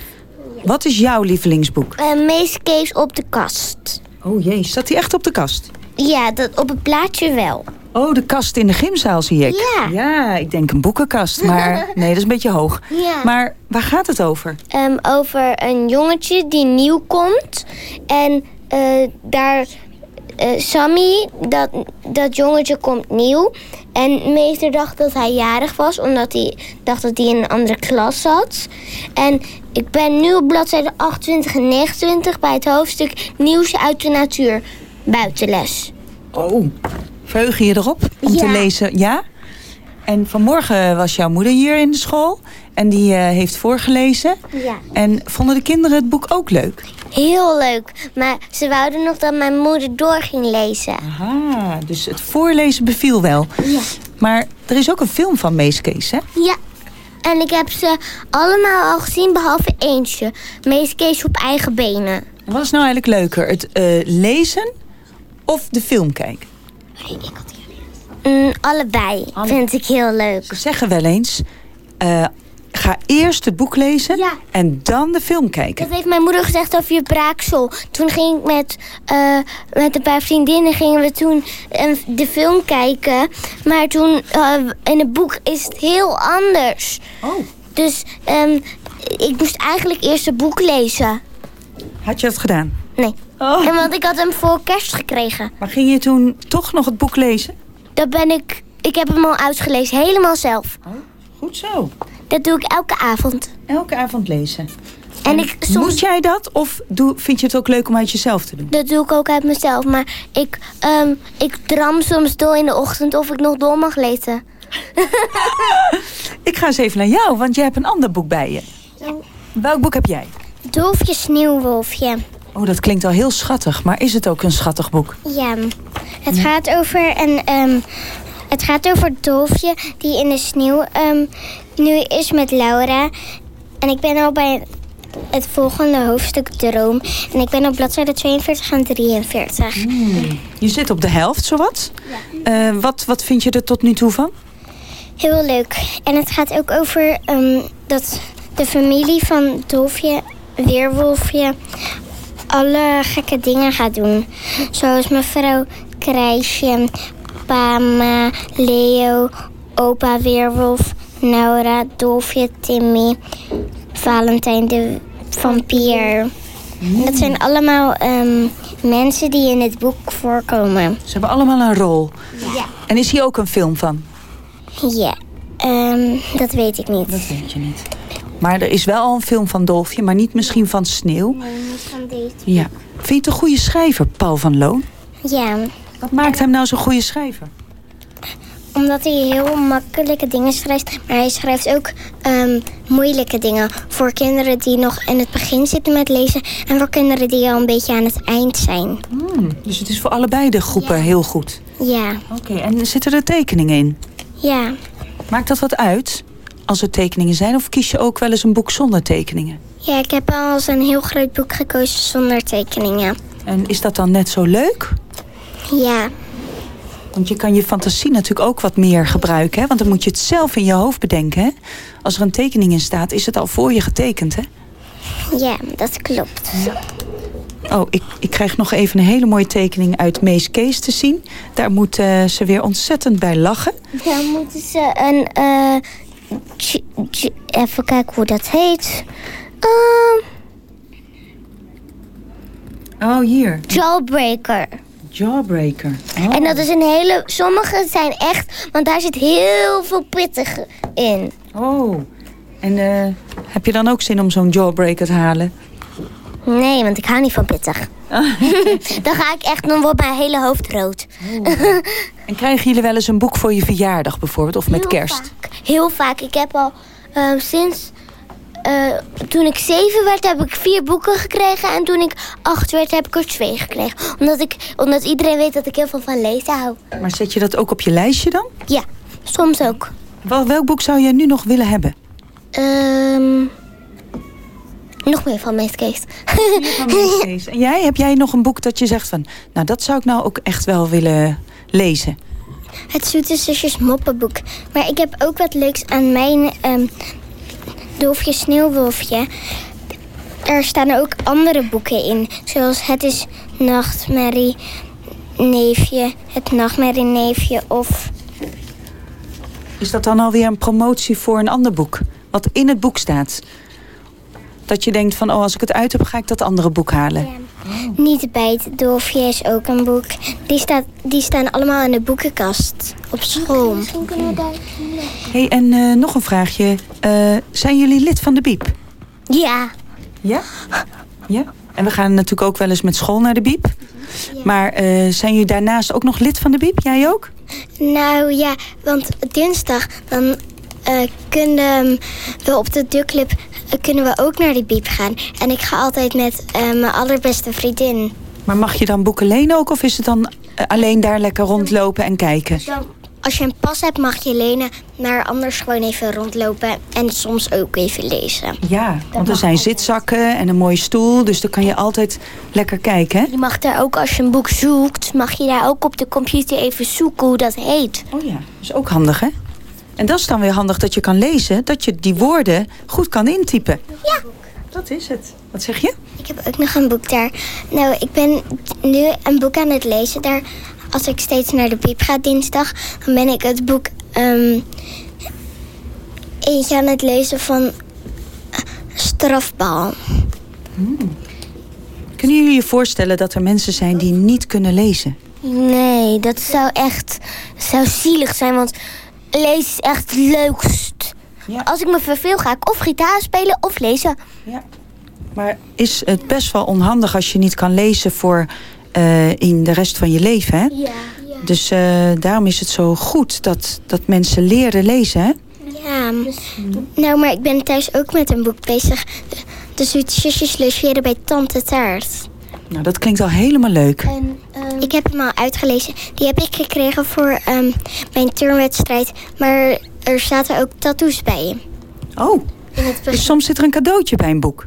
Wat is jouw lievelingsboek? Uh, Kees op de kast. Oh jee, staat die echt op de kast? Ja, dat, op het plaatje wel. Oh, de kast in de gymzaal zie ik. Ja. Ja, ik denk een boekenkast, maar nee, dat is een beetje hoog. Ja. Maar waar gaat het over? Um, over een jongetje die nieuw komt. En uh, daar... Uh, Sammy, dat, dat jongetje komt nieuw. En meester dacht dat hij jarig was, omdat hij dacht dat hij in een andere klas zat. En ik ben nu op bladzijde 28 en 29 bij het hoofdstuk Nieuws uit de natuur, buitenles. Oh, verheug je erop om ja. te lezen? Ja? En vanmorgen was jouw moeder hier in de school en die uh, heeft voorgelezen. Ja. En vonden de kinderen het boek ook leuk? Heel leuk, maar ze wouden nog dat mijn moeder door ging lezen. Aha, dus het voorlezen beviel wel. Ja. Maar er is ook een film van Mees Kees, hè? Ja, en ik heb ze allemaal al gezien, behalve eentje. Mees Kees op eigen benen. Wat is nou eigenlijk leuker, het uh, lezen of de film kijken? Nee, ik had mm, allebei Alle... vind ik heel leuk. Ze zeggen wel eens, uh, ga eerst het boek lezen ja. en dan de film kijken. Dat heeft mijn moeder gezegd over je braaksel. Toen ging ik met, uh, met een paar vriendinnen gingen we toen uh, de film kijken. Maar toen uh, in het boek is het heel anders. Oh. Dus um, ik moest eigenlijk eerst het boek lezen. Had je dat gedaan? Nee. Oh. En want ik had hem voor kerst gekregen. Maar ging je toen toch nog het boek lezen? Dat ben ik... Ik heb hem al uitgelezen, helemaal zelf. Oh, goed zo. Dat doe ik elke avond. Elke avond lezen. En, ik, soms... Moet jij dat? Of doe, vind je het ook leuk om uit jezelf te doen? Dat doe ik ook uit mezelf. Maar ik, um, ik dram soms door in de ochtend of ik nog door mag lezen. ik ga eens even naar jou, want jij hebt een ander boek bij je. Ja. Welk boek heb jij? Dolfje Sneeuwwolfje. Oh, dat klinkt al heel schattig. Maar is het ook een schattig boek? Ja. Het ja. gaat over een... Um, het gaat over het dolfje die in de sneeuw um, nu is met Laura. En ik ben al bij het volgende hoofdstuk Droom. En ik ben op bladzijde 42 en 43. Mm. Je zit op de helft, zowat. Ja. Uh, wat, wat vind je er tot nu toe van? Heel leuk. En het gaat ook over um, dat de familie van Dolfje, Weerwolfje... alle gekke dingen gaat doen. Zoals mevrouw Krijsje, Pama, Leo, opa Weerwolf, Laura, Dolfje, Timmy, Valentijn de vampier. Mm. Dat zijn allemaal um, mensen die in het boek voorkomen. Ze hebben allemaal een rol. Ja. En is hier ook een film van? Ja, um, dat weet ik niet. Dat weet je niet. Maar er is wel al een film van Dolfje, maar niet misschien van Sneeuw. Nee, niet van deze. Ja. Vind je het een goede schrijver, Paul van Loon? Ja. Wat maakt hem nou zo'n goede schrijver? Omdat hij heel makkelijke dingen schrijft. Maar hij schrijft ook um, moeilijke dingen. Voor kinderen die nog in het begin zitten met lezen. En voor kinderen die al een beetje aan het eind zijn. Hmm, dus het is voor allebei de groepen ja. heel goed? Ja. Oké, okay, en zitten er tekeningen in? Ja. Maakt dat wat uit als er tekeningen zijn? Of kies je ook wel eens een boek zonder tekeningen? Ja, ik heb al eens een heel groot boek gekozen zonder tekeningen. En is dat dan net zo leuk? Ja. Want je kan je fantasie natuurlijk ook wat meer gebruiken. Hè? Want dan moet je het zelf in je hoofd bedenken. Hè? Als er een tekening in staat, is het al voor je getekend. Hè? Ja, dat klopt. Oh, ik, ik krijg nog even een hele mooie tekening uit Mees Kees te zien. Daar moeten ze weer ontzettend bij lachen. Dan moeten ze een... eh, j- even kijken hoe dat heet. Ehm, Oh, hier. Jawbreaker. Jawbreaker. Oh. En dat is een hele... Sommige zijn echt... Want daar zit heel veel pittig in. Oh. En eh, heb je dan ook zin om zo'n jawbreaker te halen? Nee, want ik hou niet van pittig. dan ga ik echt... Dan wordt mijn hele hoofd rood. En krijgen jullie wel eens een boek voor je verjaardag bijvoorbeeld? Of met Heel kerst? vaak. Heel vaak. Ik heb al ehm, sinds... eh, toen ik zeven werd, heb ik vier boeken gekregen. En toen ik acht werd, heb ik er twee gekregen. Omdat, ik, omdat iedereen weet dat ik heel veel van lezen hou. Maar zet je dat ook op je lijstje dan? Ja, soms ook. Wel, welk boek zou jij nu nog willen hebben? Ehm, nog meer van Mees Kees. Kees. En jij, heb jij nog een boek dat je zegt van... nou, dat zou ik nou ook echt wel willen lezen? Het Zoete Zusjes moppenboek. Maar ik heb ook wat leuks aan mijn ehm Dolfje Sneeuwwolfje. Er staan ook andere boeken in. Zoals Het is Nachtmerrie Neefje, Het Nachtmerrie Neefje of... Is dat dan alweer een promotie voor een ander boek? Wat in het boek staat? Dat je denkt van, oh, als ik het uit heb, ga ik dat andere boek halen. Niet bij het Dolfje is ook een boek. Die, staat, die staan allemaal in de boekenkast op school. hey, en eh, nog een vraagje. Eh, zijn jullie lid van de Biep? Ja. Ja? Ja? En we gaan natuurlijk ook wel eens met school naar de Biep. Maar eh, zijn jullie daarnaast ook nog lid van de Biep? Jij ook? Nou ja, want dinsdag dan eh, kunnen we op de duclub eh, kunnen we ook naar de biep gaan. En ik ga altijd met eh, mijn allerbeste vriendin. Maar mag je dan boeken lenen ook? Of is het dan alleen daar lekker rondlopen en kijken? Als je een pas hebt mag je lenen, maar anders gewoon even rondlopen en soms ook even lezen. Ja, want er zijn zitzakken en een mooie stoel. Dus dan kan je altijd lekker kijken, hè? Je mag daar ook, als je een boek zoekt, mag je daar ook op de computer even zoeken hoe dat heet. Oh ja. Dat is ook handig, hè? En dat is dan weer handig dat je kan lezen. Dat je die woorden goed kan intypen. Ja. Dat is het. Wat zeg je? Ik heb ook nog een boek daar. Nou, ik ben nu een boek aan het lezen. Daar, als ik steeds naar de piep ga dinsdag, dan ben ik het boek ehm, eentje aan het lezen van eh, Strafbal. Kunnen jullie je voorstellen dat er mensen zijn die niet kunnen lezen? Nee, dat zou echt zou zielig zijn, want lezen is echt het leukst. Als ik me verveel, ga ik of gitaar spelen of lezen. Maar is het best wel onhandig als je niet kan lezen voor eh, in de rest van je leven, hè? Ja. Dus eh, daarom is het zo goed dat, dat mensen leren lezen, hè? Ja, nou, maar ik ben thuis ook met een boek bezig. De Zoete Zusjes logeren bij Tante Taart. Nou, dat klinkt al helemaal leuk. En, ik heb hem al uitgelezen. Die heb ik gekregen voor ehm, mijn turnwedstrijd. Maar er zaten ook tattoos bij. Oh, dus soms zit er een cadeautje bij een boek.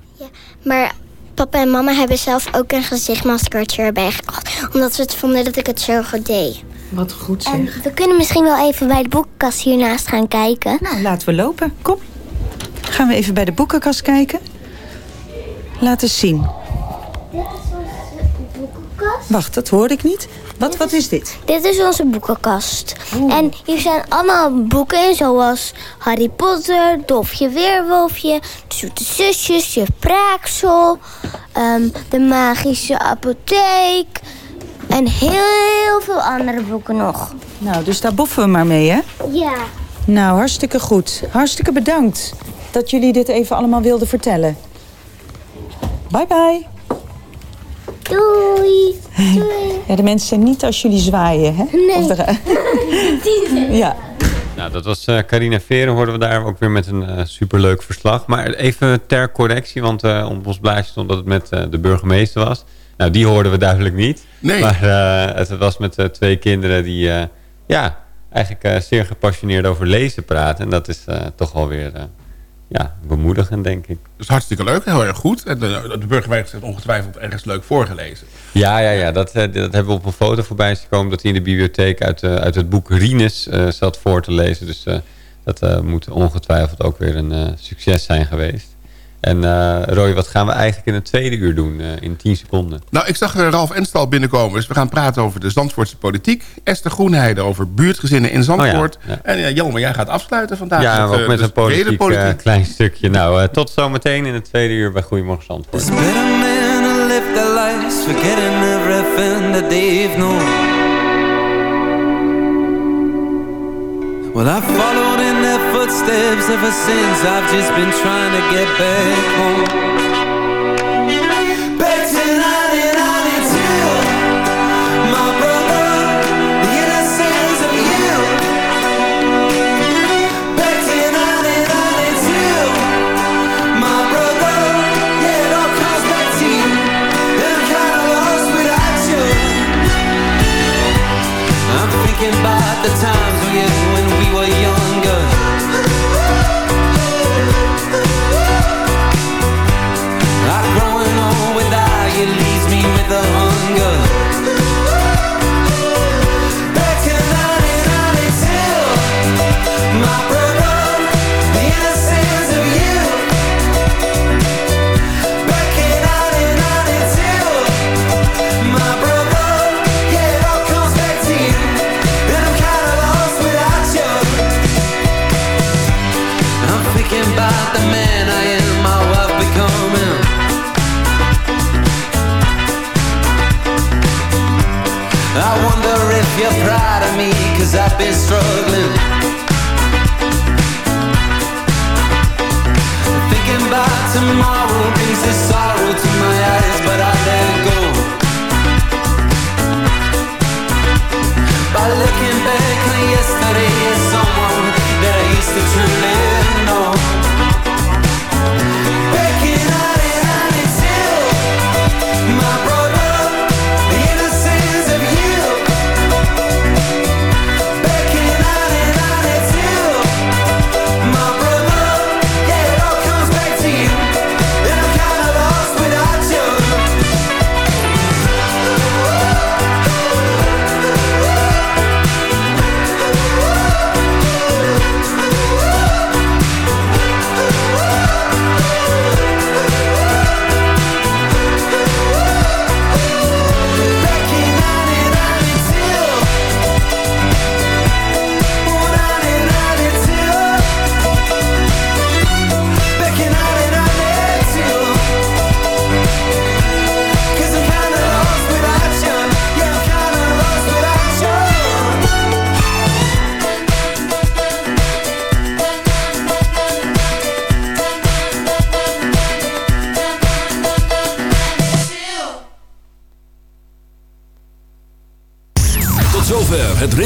Maar papa en mama hebben zelf ook een gezichtmaskertje erbij gekocht. Omdat ze het vonden dat ik het zo goed deed. Wat goed zeg. En we kunnen misschien wel even bij de boekenkast hiernaast gaan kijken. Nou, laten we lopen. Kom. Gaan we even bij de boekenkast kijken. Laat eens zien. Wacht, dat hoorde ik niet. Wat, wat is dit? Dit is onze boekenkast. En hier zijn allemaal boeken in, zoals Harry Potter, Dolfje Weerwolfje, De Zoete Zusjes, Je Praaksel, ehm, De Magische Apotheek en heel veel andere boeken nog. Nou, dus daar boffen we maar mee, hè? Ja. Nou, hartstikke goed. Hartstikke bedankt dat jullie dit even allemaal wilden vertellen. Bye bye. Doei. Ja, de mensen zijn niet als jullie zwaaien, hè? Nee. Of er- ja. Nou, dat was eh, Carina Veren, hoorden we daar ook weer met een eh, superleuk verslag. Maar even ter correctie, want eh op ons blaadje stond dat het met eh, de burgemeester was. Nou, die hoorden we duidelijk niet. Nee. Maar eh, het was met eh, twee kinderen die, eh, ja, eigenlijk eh, zeer gepassioneerd over lezen praten. En dat is uh, toch wel weer uh, ja, bemoedigend, denk ik. Dus hartstikke leuk, heel erg goed. En de, de burgemeester heeft ongetwijfeld ergens leuk voorgelezen. Ja, ja, ja dat, dat hebben we op een foto voorbij gekomen... dat hij in de bibliotheek uit, uit het boek Rines zat voor te lezen. Dus dat moet ongetwijfeld ook weer een succes zijn geweest. En uh, Roy, wat gaan we eigenlijk in het tweede uur doen uh, in 10 seconden? Nou, ik zag Ralf Enstal binnenkomen. Dus we gaan praten over de Zandvoortse politiek. Esther Groenheide over buurtgezinnen in Zandvoort. Oh ja, ja. En ja, Jelmer, jij gaat afsluiten vandaag. Ja, met, ook met een politiek, politiek. klein stukje. Nou, uh, tot zometeen in het tweede uur bij Goedemorgen Zandvoort. Well, I followed in their footsteps ever since. I've just been trying to get back home